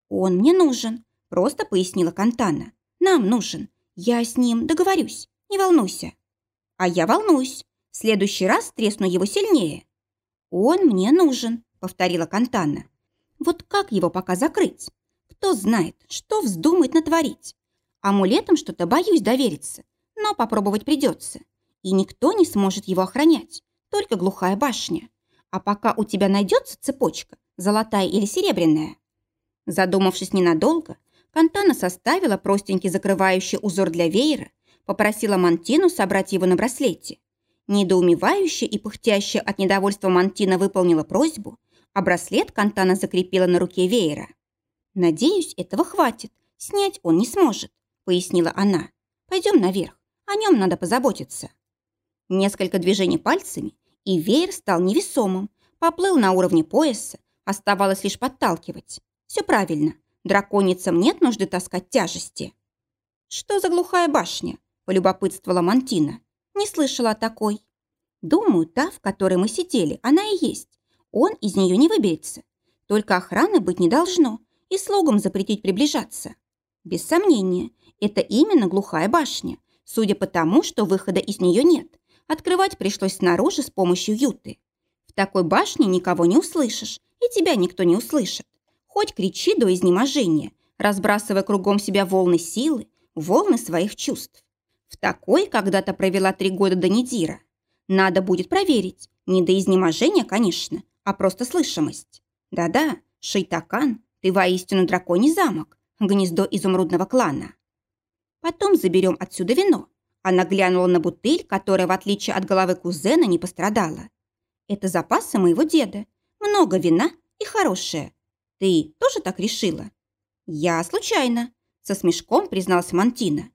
«Он мне нужен», – просто пояснила Кантана. «Нам нужен. Я с ним договорюсь. Не волнуйся». «А я волнуюсь. В следующий раз тресну его сильнее». «Он мне нужен», – повторила Кантана. «Вот как его пока закрыть? Кто знает, что вздумает натворить? Амулетом что-то боюсь довериться, но попробовать придется. И никто не сможет его охранять, только глухая башня. А пока у тебя найдется цепочка, золотая или серебряная. Задумавшись ненадолго, Кантана составила простенький закрывающий узор для веера, попросила Мантину собрать его на браслете. Недоумевающая и пыхтящая от недовольства Мантина выполнила просьбу, а браслет Кантана закрепила на руке веера. «Надеюсь, этого хватит. Снять он не сможет пояснила она. «Пойдем наверх, о нем надо позаботиться». Несколько движений пальцами, и веер стал невесомым, поплыл на уровне пояса, оставалось лишь подталкивать. Все правильно, драконицам нет нужды таскать тяжести. «Что за глухая башня?» – полюбопытствовала Мантина. «Не слышала о такой». «Думаю, та, в которой мы сидели, она и есть. Он из нее не выберется. Только охраны быть не должно, и слугам запретить приближаться». Без сомнения, это именно глухая башня, судя по тому, что выхода из нее нет. Открывать пришлось снаружи с помощью юты. В такой башне никого не услышишь, и тебя никто не услышит. Хоть кричи до изнеможения, разбрасывая кругом себя волны силы, волны своих чувств. В такой когда-то провела три года до Нидира. Надо будет проверить, не до изнеможения, конечно, а просто слышимость. Да-да, Шейтакан, ты воистину драконий замок, гнездо изумрудного клана. Потом заберем отсюда вино. Она глянула на бутыль, которая, в отличие от головы кузена, не пострадала. Это запасы моего деда. Много вина и хорошее. Ты тоже так решила? Я случайно, со смешком призналась Мантина.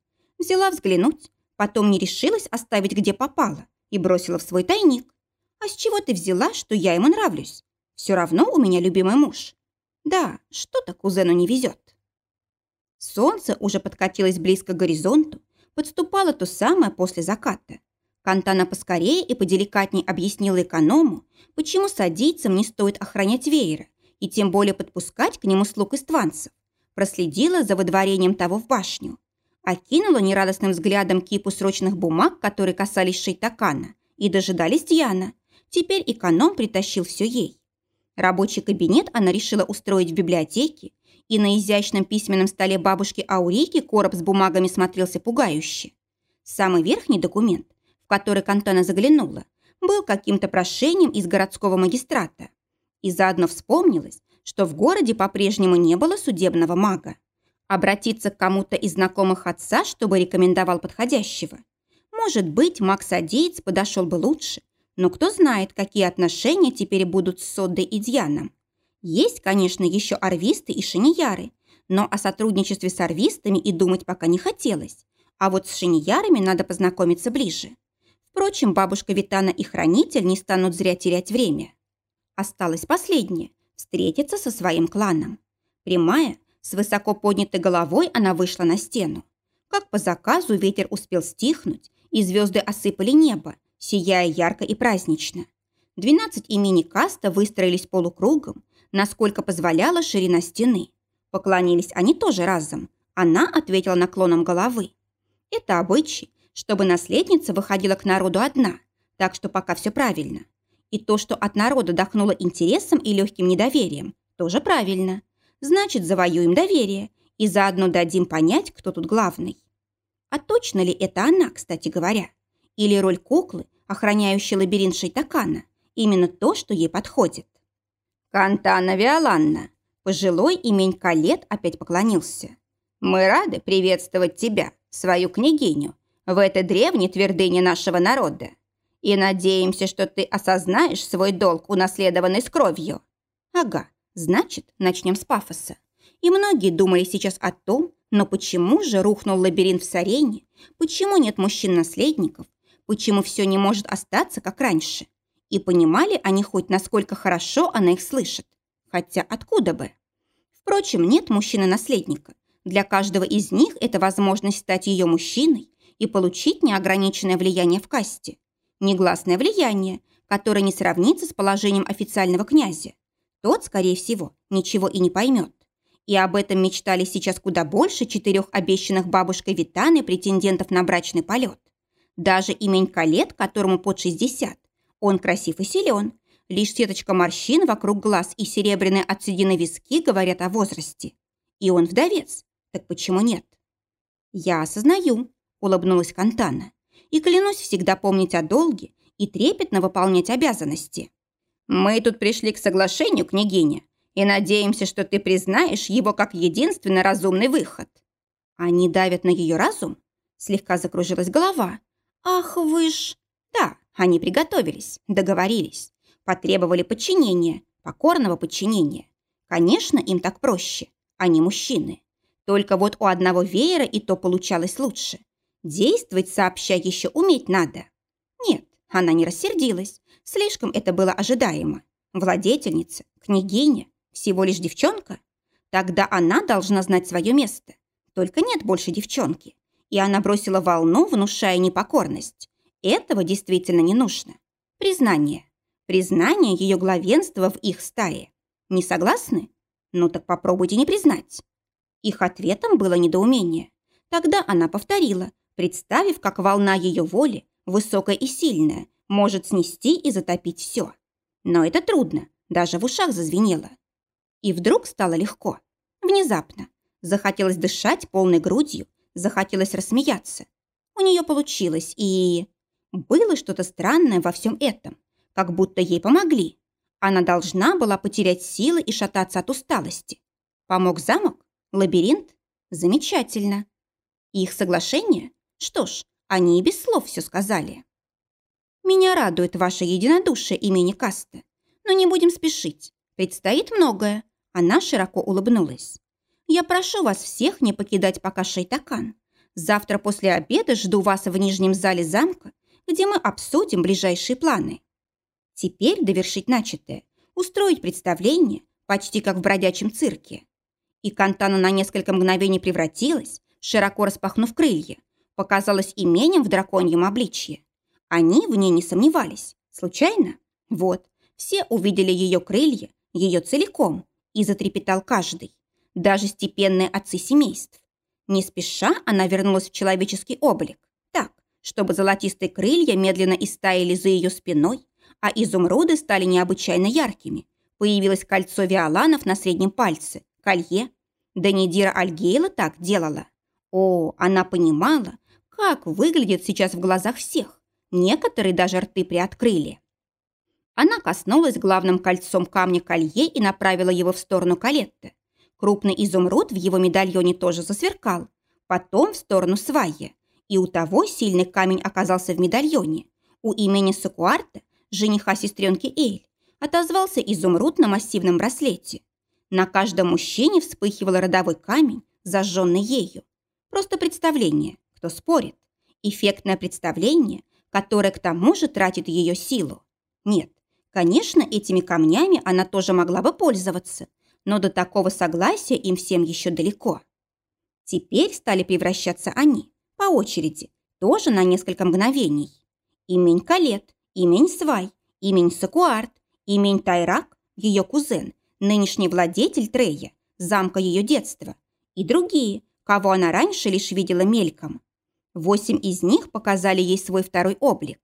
Взяла взглянуть, потом не решилась оставить, где попала, и бросила в свой тайник. А с чего ты взяла, что я ему нравлюсь? Все равно у меня любимый муж. Да, что-то кузену не везет. Солнце уже подкатилось близко к горизонту, подступало то самое после заката. Кантана поскорее и поделикатней объяснила эконому, почему садийцам не стоит охранять веера и тем более подпускать к нему слуг истванцев. Проследила за выдворением того в башню. Окинула нерадостным взглядом кипу срочных бумаг, которые касались Шейтакана, и дожидались Дьяна. Теперь эконом притащил все ей. Рабочий кабинет она решила устроить в библиотеке, и на изящном письменном столе бабушки Аурики короб с бумагами смотрелся пугающе. Самый верхний документ, в который Кантана заглянула, был каким-то прошением из городского магистрата. И заодно вспомнилось, что в городе по-прежнему не было судебного мага. Обратиться к кому-то из знакомых отца, чтобы рекомендовал подходящего. Может быть, маг-садеец подошел бы лучше, но кто знает, какие отношения теперь будут с Соддой и Дьяном. Есть, конечно, еще арвисты и шинияры, но о сотрудничестве с арвистами и думать пока не хотелось. А вот с шиньярами надо познакомиться ближе. Впрочем, бабушка Витана и хранитель не станут зря терять время. Осталось последнее – встретиться со своим кланом. Прямая, с высоко поднятой головой она вышла на стену. Как по заказу ветер успел стихнуть, и звезды осыпали небо, сияя ярко и празднично. Двенадцать имени каста выстроились полукругом, насколько позволяла ширина стены. Поклонились они тоже разом. Она ответила наклоном головы. Это обычай, чтобы наследница выходила к народу одна, так что пока все правильно. И то, что от народа дохнуло интересом и легким недоверием, тоже правильно. Значит, завоюем доверие и заодно дадим понять, кто тут главный. А точно ли это она, кстати говоря? Или роль куклы, охраняющей лабиринт Шейтакана, именно то, что ей подходит? Кантана Виоланна, пожилой имень Калет опять поклонился. Мы рады приветствовать тебя, свою княгиню, в этой древней твердыне нашего народа. И надеемся, что ты осознаешь свой долг, унаследованный с кровью. Ага, значит, начнем с пафоса. И многие думали сейчас о том, но почему же рухнул лабиринт в Сарене? Почему нет мужчин-наследников? Почему все не может остаться, как раньше? И понимали они хоть, насколько хорошо она их слышит? Хотя откуда бы? Впрочем, нет мужчины-наследника. Для каждого из них это возможность стать ее мужчиной и получить неограниченное влияние в касте. Негласное влияние, которое не сравнится с положением официального князя. Тот, скорее всего, ничего и не поймет. И об этом мечтали сейчас куда больше четырех обещанных бабушкой Витаны претендентов на брачный полет. Даже имень Калет, которому под 60. Он красив и силен. Лишь сеточка морщин вокруг глаз и серебряные от седины виски говорят о возрасте. И он вдовец. Так почему нет? Я осознаю, улыбнулась Кантана. И клянусь всегда помнить о долге и трепетно выполнять обязанности. Мы тут пришли к соглашению, княгиня, и надеемся, что ты признаешь его как единственно разумный выход». «Они давят на ее разум?» Слегка закружилась голова. «Ах вы ж...» «Да, они приготовились, договорились, потребовали подчинения, покорного подчинения. Конечно, им так проще, они мужчины. Только вот у одного веера и то получалось лучше. Действовать сообща еще уметь надо. Нет, она не рассердилась, слишком это было ожидаемо. Владетельница, княгиня, всего лишь девчонка? Тогда она должна знать свое место. Только нет больше девчонки. И она бросила волну, внушая непокорность. Этого действительно не нужно. Признание. Признание ее главенства в их стае. Не согласны? Ну так попробуйте не признать. Их ответом было недоумение. Тогда она повторила, представив, как волна ее воли, высокая и сильная, может снести и затопить все. Но это трудно, даже в ушах зазвенело. И вдруг стало легко. Внезапно. Захотелось дышать полной грудью, захотелось рассмеяться. У нее получилось, и... Было что-то странное во всем этом, как будто ей помогли. Она должна была потерять силы и шататься от усталости. Помог замок? Лабиринт? Замечательно. Их соглашение? Что ж, они и без слов все сказали. Меня радует ваше единодушие имени Каста. Но не будем спешить. Предстоит многое. Она широко улыбнулась. «Я прошу вас всех не покидать пока Шейтакан. Завтра после обеда жду вас в нижнем зале замка, где мы обсудим ближайшие планы. Теперь довершить начатое, устроить представление, почти как в бродячем цирке». И Кантана на несколько мгновений превратилась, широко распахнув крылья, показалась именем в драконьем обличье. Они в ней не сомневались. Случайно? Вот, все увидели ее крылья, ее целиком, и затрепетал каждый, даже степенные отцы семейств. Не спеша она вернулась в человеческий облик, так, чтобы золотистые крылья медленно истаяли за ее спиной, а изумруды стали необычайно яркими. Появилось кольцо виоланов на среднем пальце, колье. Данидира Альгейла так делала. О, она понимала, как выглядит сейчас в глазах всех. Некоторые даже рты приоткрыли. Она коснулась главным кольцом камня колье и направила его в сторону Калетты. Крупный изумруд в его медальоне тоже засверкал. Потом в сторону свайя. И у того сильный камень оказался в медальоне. У имени Сакуарта, жениха сестренки Эйль, отозвался изумруд на массивном браслете. На каждом мужчине вспыхивал родовой камень, зажженный ею. Просто представление, кто спорит. Эффектное представление, которое к тому же тратит ее силу. Нет, конечно, этими камнями она тоже могла бы пользоваться, но до такого согласия им всем еще далеко. Теперь стали превращаться они, по очереди, тоже на несколько мгновений. Имень Калет, имень Свай, имень Сакуарт, имень Тайрак, ее кузен, нынешний владетель Трея, замка ее детства, и другие, кого она раньше лишь видела мельком. Восемь из них показали ей свой второй облик.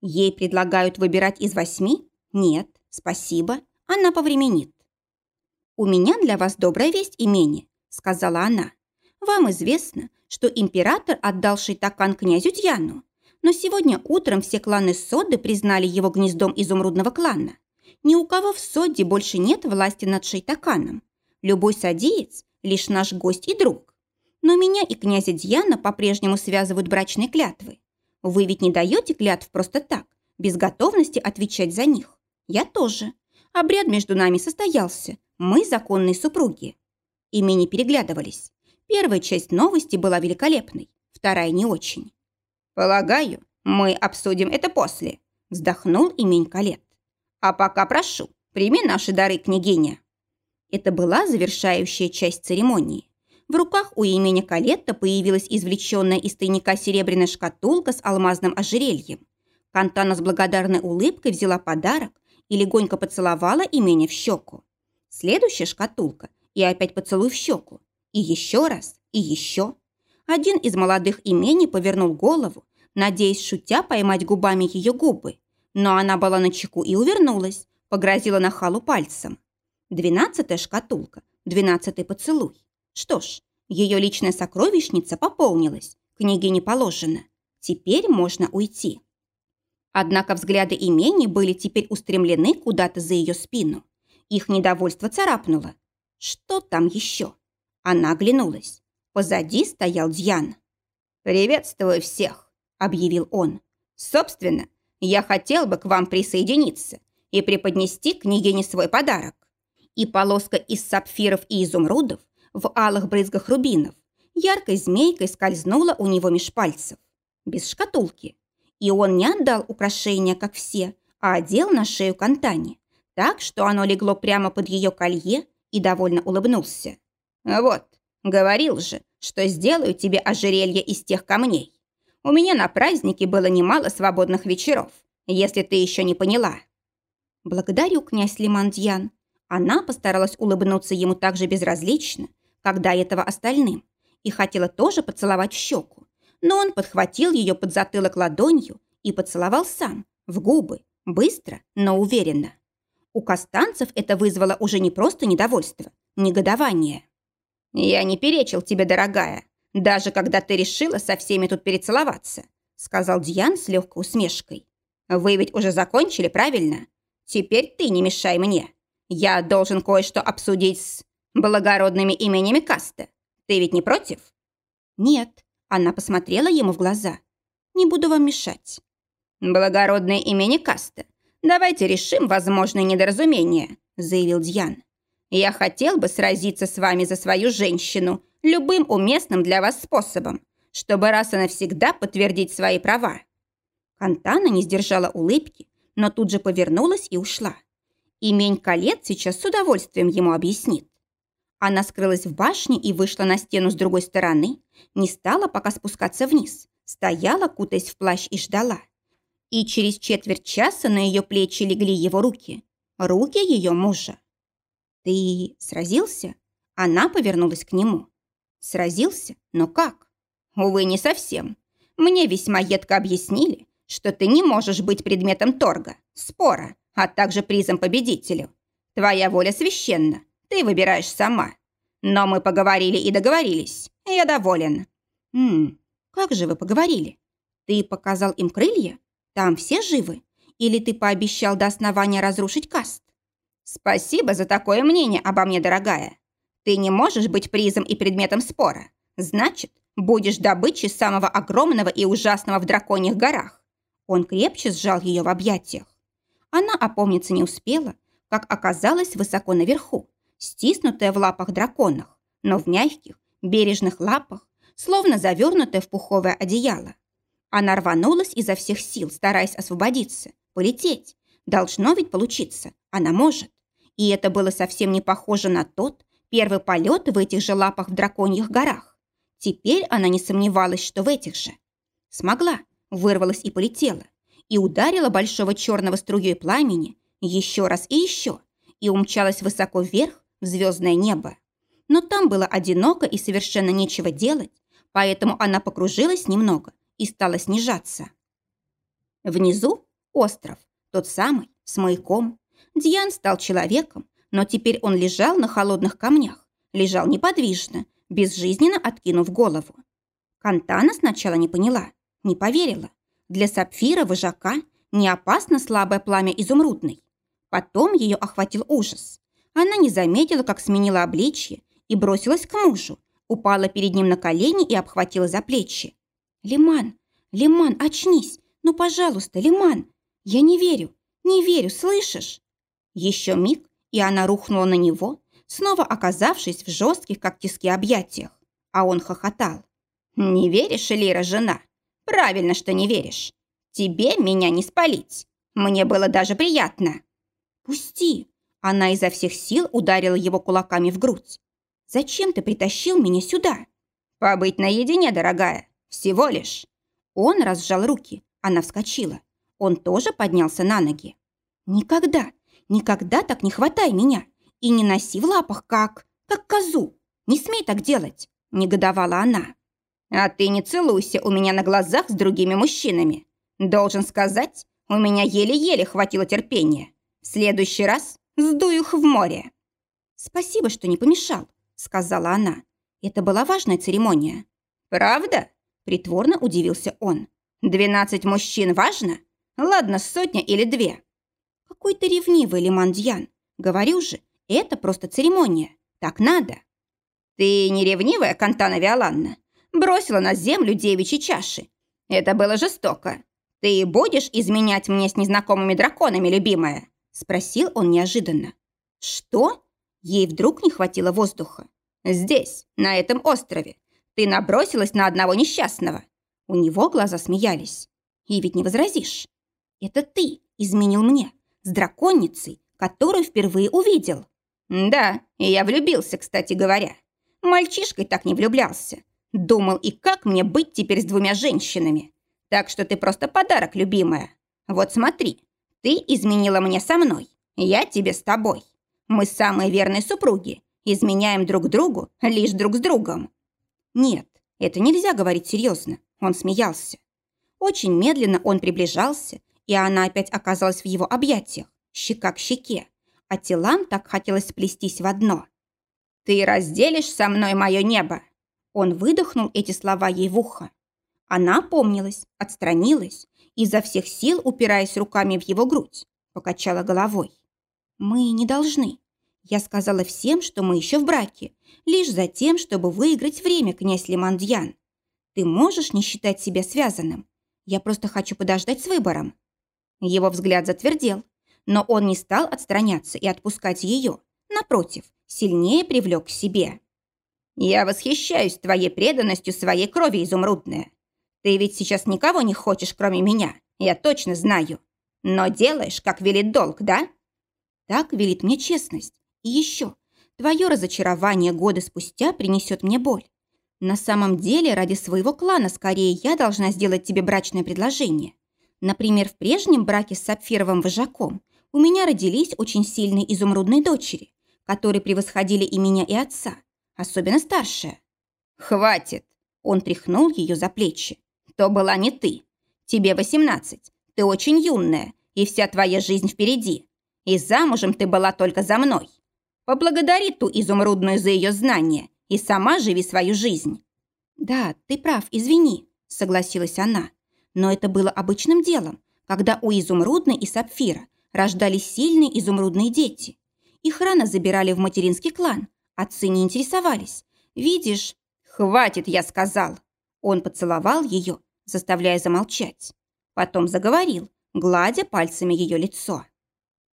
Ей предлагают выбирать из восьми? Нет, спасибо, она повременит. «У меня для вас добрая весть, имени», — сказала она. «Вам известно, что император отдал Шейтакан князю Дьяну, но сегодня утром все кланы Соды признали его гнездом изумрудного клана. Ни у кого в Соде больше нет власти над Шейтаканом. Любой садиец – лишь наш гость и друг. Но меня и князя Дьяна по-прежнему связывают брачные клятвы. Вы ведь не даете клятв просто так, без готовности отвечать за них. Я тоже. Обряд между нами состоялся, мы законные супруги. Ими не переглядывались. Первая часть новости была великолепной, вторая не очень. «Полагаю, мы обсудим это после», – вздохнул имень Калет. «А пока прошу, прими наши дары, княгиня». Это была завершающая часть церемонии. В руках у имени Калетта появилась извлеченная из тайника серебряная шкатулка с алмазным ожерельем. Кантана с благодарной улыбкой взяла подарок и легонько поцеловала имени в щеку. Следующая шкатулка, и опять поцелуй в щеку. И еще раз, и еще. Один из молодых имений повернул голову, надеясь, шутя, поймать губами ее губы. Но она была на чеку и увернулась, погрозила на халу пальцем. Двенадцатая шкатулка, двенадцатый поцелуй. Что ж, ее личная сокровищница пополнилась, книге не положено. Теперь можно уйти. Однако взгляды имений были теперь устремлены куда-то за ее спину. Их недовольство царапнуло. Что там еще? Она оглянулась. Позади стоял Дьян. «Приветствую всех», — объявил он. «Собственно, я хотел бы к вам присоединиться и преподнести княгине свой подарок». И полоска из сапфиров и изумрудов в алых брызгах рубинов яркой змейкой скользнула у него меж пальцев. Без шкатулки. И он не отдал украшения, как все, а одел на шею Кантани так, что оно легло прямо под ее колье и довольно улыбнулся. «Вот, говорил же, что сделаю тебе ожерелье из тех камней. У меня на празднике было немало свободных вечеров, если ты еще не поняла». «Благодарю, князь Лимандьян». Она постаралась улыбнуться ему так же безразлично, до этого остальным, и хотела тоже поцеловать в щеку. Но он подхватил ее под затылок ладонью и поцеловал сам, в губы, быстро, но уверенно. У кастанцев это вызвало уже не просто недовольство, негодование. «Я не перечил тебе, дорогая, даже когда ты решила со всеми тут перецеловаться», сказал Дьян с легкой усмешкой. «Вы ведь уже закончили, правильно? Теперь ты не мешай мне. Я должен кое-что обсудить с благородными именями каста. Ты ведь не против?» «Нет», она посмотрела ему в глаза. «Не буду вам мешать». «Благородное имени каста «Давайте решим возможные недоразумения», – заявил Дьян. «Я хотел бы сразиться с вами за свою женщину любым уместным для вас способом, чтобы раз и навсегда подтвердить свои права». Кантана не сдержала улыбки, но тут же повернулась и ушла. Имень колец сейчас с удовольствием ему объяснит. Она скрылась в башне и вышла на стену с другой стороны, не стала пока спускаться вниз, стояла, кутаясь в плащ и ждала и через четверть часа на ее плечи легли его руки. Руки ее мужа. «Ты сразился?» Она повернулась к нему. «Сразился? Но как?» «Увы, не совсем. Мне весьма едко объяснили, что ты не можешь быть предметом торга, спора, а также призом победителю. Твоя воля священна, ты выбираешь сама. Но мы поговорили и договорились. Я доволен». «Ммм, как же вы поговорили? Ты показал им крылья? Там все живы? Или ты пообещал до основания разрушить каст? Спасибо за такое мнение обо мне, дорогая. Ты не можешь быть призом и предметом спора. Значит, будешь добычей самого огромного и ужасного в драконьих горах. Он крепче сжал ее в объятиях. Она опомниться не успела, как оказалась высоко наверху, стиснутая в лапах драконах, но в мягких, бережных лапах, словно завернутая в пуховое одеяло. Она рванулась изо всех сил, стараясь освободиться, полететь. Должно ведь получиться, она может. И это было совсем не похоже на тот первый полет в этих же лапах в драконьих горах. Теперь она не сомневалась, что в этих же. Смогла, вырвалась и полетела, и ударила большого черного струей пламени еще раз и еще, и умчалась высоко вверх в звездное небо. Но там было одиноко и совершенно нечего делать, поэтому она покружилась немного и стала снижаться. Внизу остров, тот самый, с маяком. Диан стал человеком, но теперь он лежал на холодных камнях, лежал неподвижно, безжизненно откинув голову. Кантана сначала не поняла, не поверила. Для сапфира вожака не опасно слабое пламя изумрудной. Потом ее охватил ужас. Она не заметила, как сменила обличье и бросилась к мужу, упала перед ним на колени и обхватила за плечи. «Лиман, Лиман, очнись! Ну, пожалуйста, Лиман! Я не верю, не верю, слышишь?» Еще миг, и она рухнула на него, снова оказавшись в жестких, как тиски, объятиях. А он хохотал. «Не веришь, Лира, жена? Правильно, что не веришь. Тебе меня не спалить. Мне было даже приятно». «Пусти!» Она изо всех сил ударила его кулаками в грудь. «Зачем ты притащил меня сюда?» «Побыть наедине, дорогая. Всего лишь». Он разжал руки. Она вскочила. Он тоже поднялся на ноги. «Никогда, никогда так не хватай меня и не носи в лапах, как... как козу. Не смей так делать!» – негодовала она. «А ты не целуйся у меня на глазах с другими мужчинами. Должен сказать, у меня еле-еле хватило терпения. В следующий раз сдую их в море». «Спасибо, что не помешал», — сказала она. «Это была важная церемония». «Правда?» — притворно удивился он. «Двенадцать мужчин важно? Ладно, сотня или две». «Какой ты ревнивый, Лимандьян. Говорю же, это просто церемония. Так надо». «Ты не ревнивая, Кантана Виоланна? Бросила на землю девичьи чаши. Это было жестоко. Ты будешь изменять мне с незнакомыми драконами, любимая?» Спросил он неожиданно. «Что?» Ей вдруг не хватило воздуха. «Здесь, на этом острове. Ты набросилась на одного несчастного». У него глаза смеялись. «И ведь не возразишь. Это ты изменил мне, с драконницей, которую впервые увидел». «Да, и я влюбился, кстати говоря. Мальчишкой так не влюблялся. Думал, и как мне быть теперь с двумя женщинами. Так что ты просто подарок, любимая. Вот смотри, ты изменила мне со мной, я тебе с тобой. Мы самые верные супруги, изменяем друг другу лишь друг с другом. Нет, это нельзя говорить серьезно. Он смеялся. Очень медленно он приближался, и она опять оказалась в его объятиях, щека к щеке, а телам так хотелось сплестись в одно. «Ты разделишь со мной мое небо!» Он выдохнул эти слова ей в ухо. Она помнилась, отстранилась, изо всех сил упираясь руками в его грудь, покачала головой. «Мы не должны. Я сказала всем, что мы еще в браке, лишь за тем, чтобы выиграть время, князь Лимандьян. Ты можешь не считать себя связанным? Я просто хочу подождать с выбором». Его взгляд затвердел, но он не стал отстраняться и отпускать ее. Напротив, сильнее привлек к себе. «Я восхищаюсь твоей преданностью своей крови, изумрудная. Ты ведь сейчас никого не хочешь, кроме меня, я точно знаю. Но делаешь, как велит долг, да? Так велит мне честность. И еще, твое разочарование годы спустя принесет мне боль. На самом деле, ради своего клана скорее я должна сделать тебе брачное предложение. Например, в прежнем браке с сапфировым вожаком у меня родились очень сильные изумрудные дочери, которые превосходили и меня, и отца, особенно старшая. «Хватит!» – он тряхнул ее за плечи то была не ты. Тебе 18, ты очень юная, и вся твоя жизнь впереди. И замужем ты была только за мной. Поблагодари ту изумрудную за ее знания и сама живи свою жизнь». «Да, ты прав, извини», — согласилась она. «Но это было обычным делом, когда у изумрудной и сапфира рождались сильные изумрудные дети. Их рано забирали в материнский клан, отцы не интересовались. Видишь...» «Хватит, я сказал!» Он поцеловал ее, заставляя замолчать. Потом заговорил, гладя пальцами ее лицо.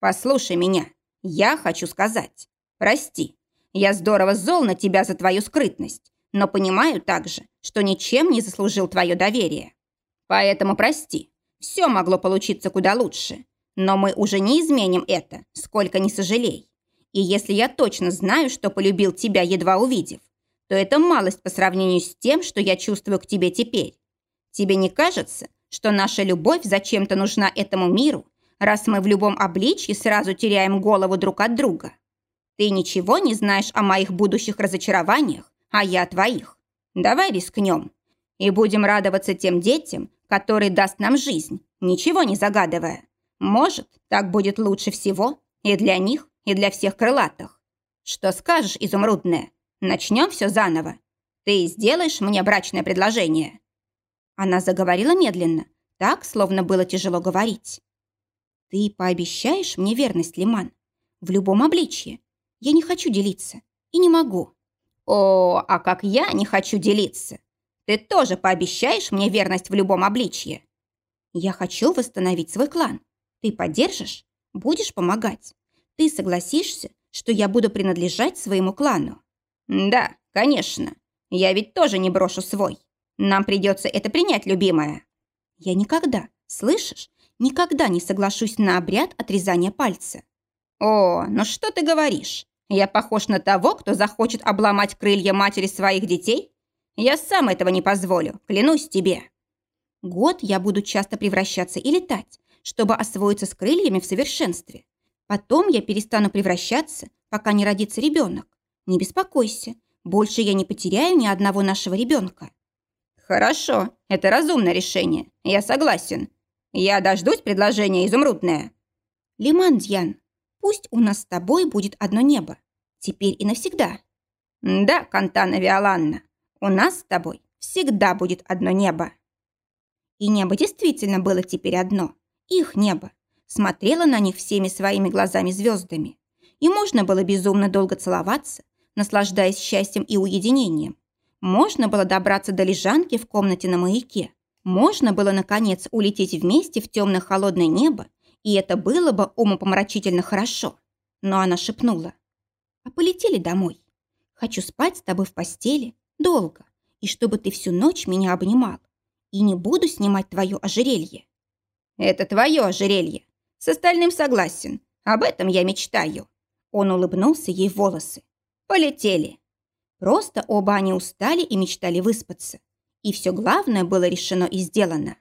«Послушай меня, я хочу сказать. Прости, я здорово зол на тебя за твою скрытность, но понимаю также, что ничем не заслужил твое доверие. Поэтому прости, все могло получиться куда лучше, но мы уже не изменим это, сколько ни сожалей. И если я точно знаю, что полюбил тебя, едва увидев, то это малость по сравнению с тем, что я чувствую к тебе теперь. Тебе не кажется, что наша любовь зачем-то нужна этому миру, раз мы в любом обличье сразу теряем голову друг от друга? Ты ничего не знаешь о моих будущих разочарованиях, а я о твоих. Давай рискнем. И будем радоваться тем детям, которые даст нам жизнь, ничего не загадывая. Может, так будет лучше всего и для них, и для всех крылатых. Что скажешь, изумрудное? Начнем все заново. Ты сделаешь мне брачное предложение?» Она заговорила медленно, так, словно было тяжело говорить. «Ты пообещаешь мне верность, Лиман? В любом обличье. Я не хочу делиться. И не могу». «О, а как я не хочу делиться! Ты тоже пообещаешь мне верность в любом обличье?» «Я хочу восстановить свой клан. Ты поддержишь? Будешь помогать? Ты согласишься, что я буду принадлежать своему клану?» «Да, конечно. Я ведь тоже не брошу свой. Нам придется это принять, любимая». «Я никогда, слышишь, никогда не соглашусь на обряд отрезания пальца». «О, ну что ты говоришь? Я похож на того, кто захочет обломать крылья матери своих детей? Я сам этого не позволю, клянусь тебе». «Год я буду часто превращаться и летать, чтобы освоиться с крыльями в совершенстве. Потом я перестану превращаться, пока не родится ребенок. Не беспокойся, больше я не потеряю ни одного нашего ребенка». «Хорошо, это разумное решение, я согласен. Я дождусь предложения изумрудное». «Лиман, Дьян, пусть у нас с тобой будет одно небо. Теперь и навсегда». «Да, Кантана Виоланна, у нас с тобой всегда будет одно небо». И небо действительно было теперь одно. Их небо. Смотрела на них всеми своими глазами-звездами. И можно было безумно долго целоваться, наслаждаясь счастьем и уединением. Можно было добраться до лежанки в комнате на маяке. Можно было, наконец, улететь вместе в темно-холодное небо, и это было бы умопомрачительно хорошо. Но она шепнула. «А полетели домой. Хочу спать с тобой в постели долго, и чтобы ты всю ночь меня обнимал. И не буду снимать твое ожерелье». «Это твое ожерелье. С остальным согласен. Об этом я мечтаю». Он улыбнулся ей в волосы. Полетели. Просто оба они устали и мечтали выспаться. И все главное было решено и сделано.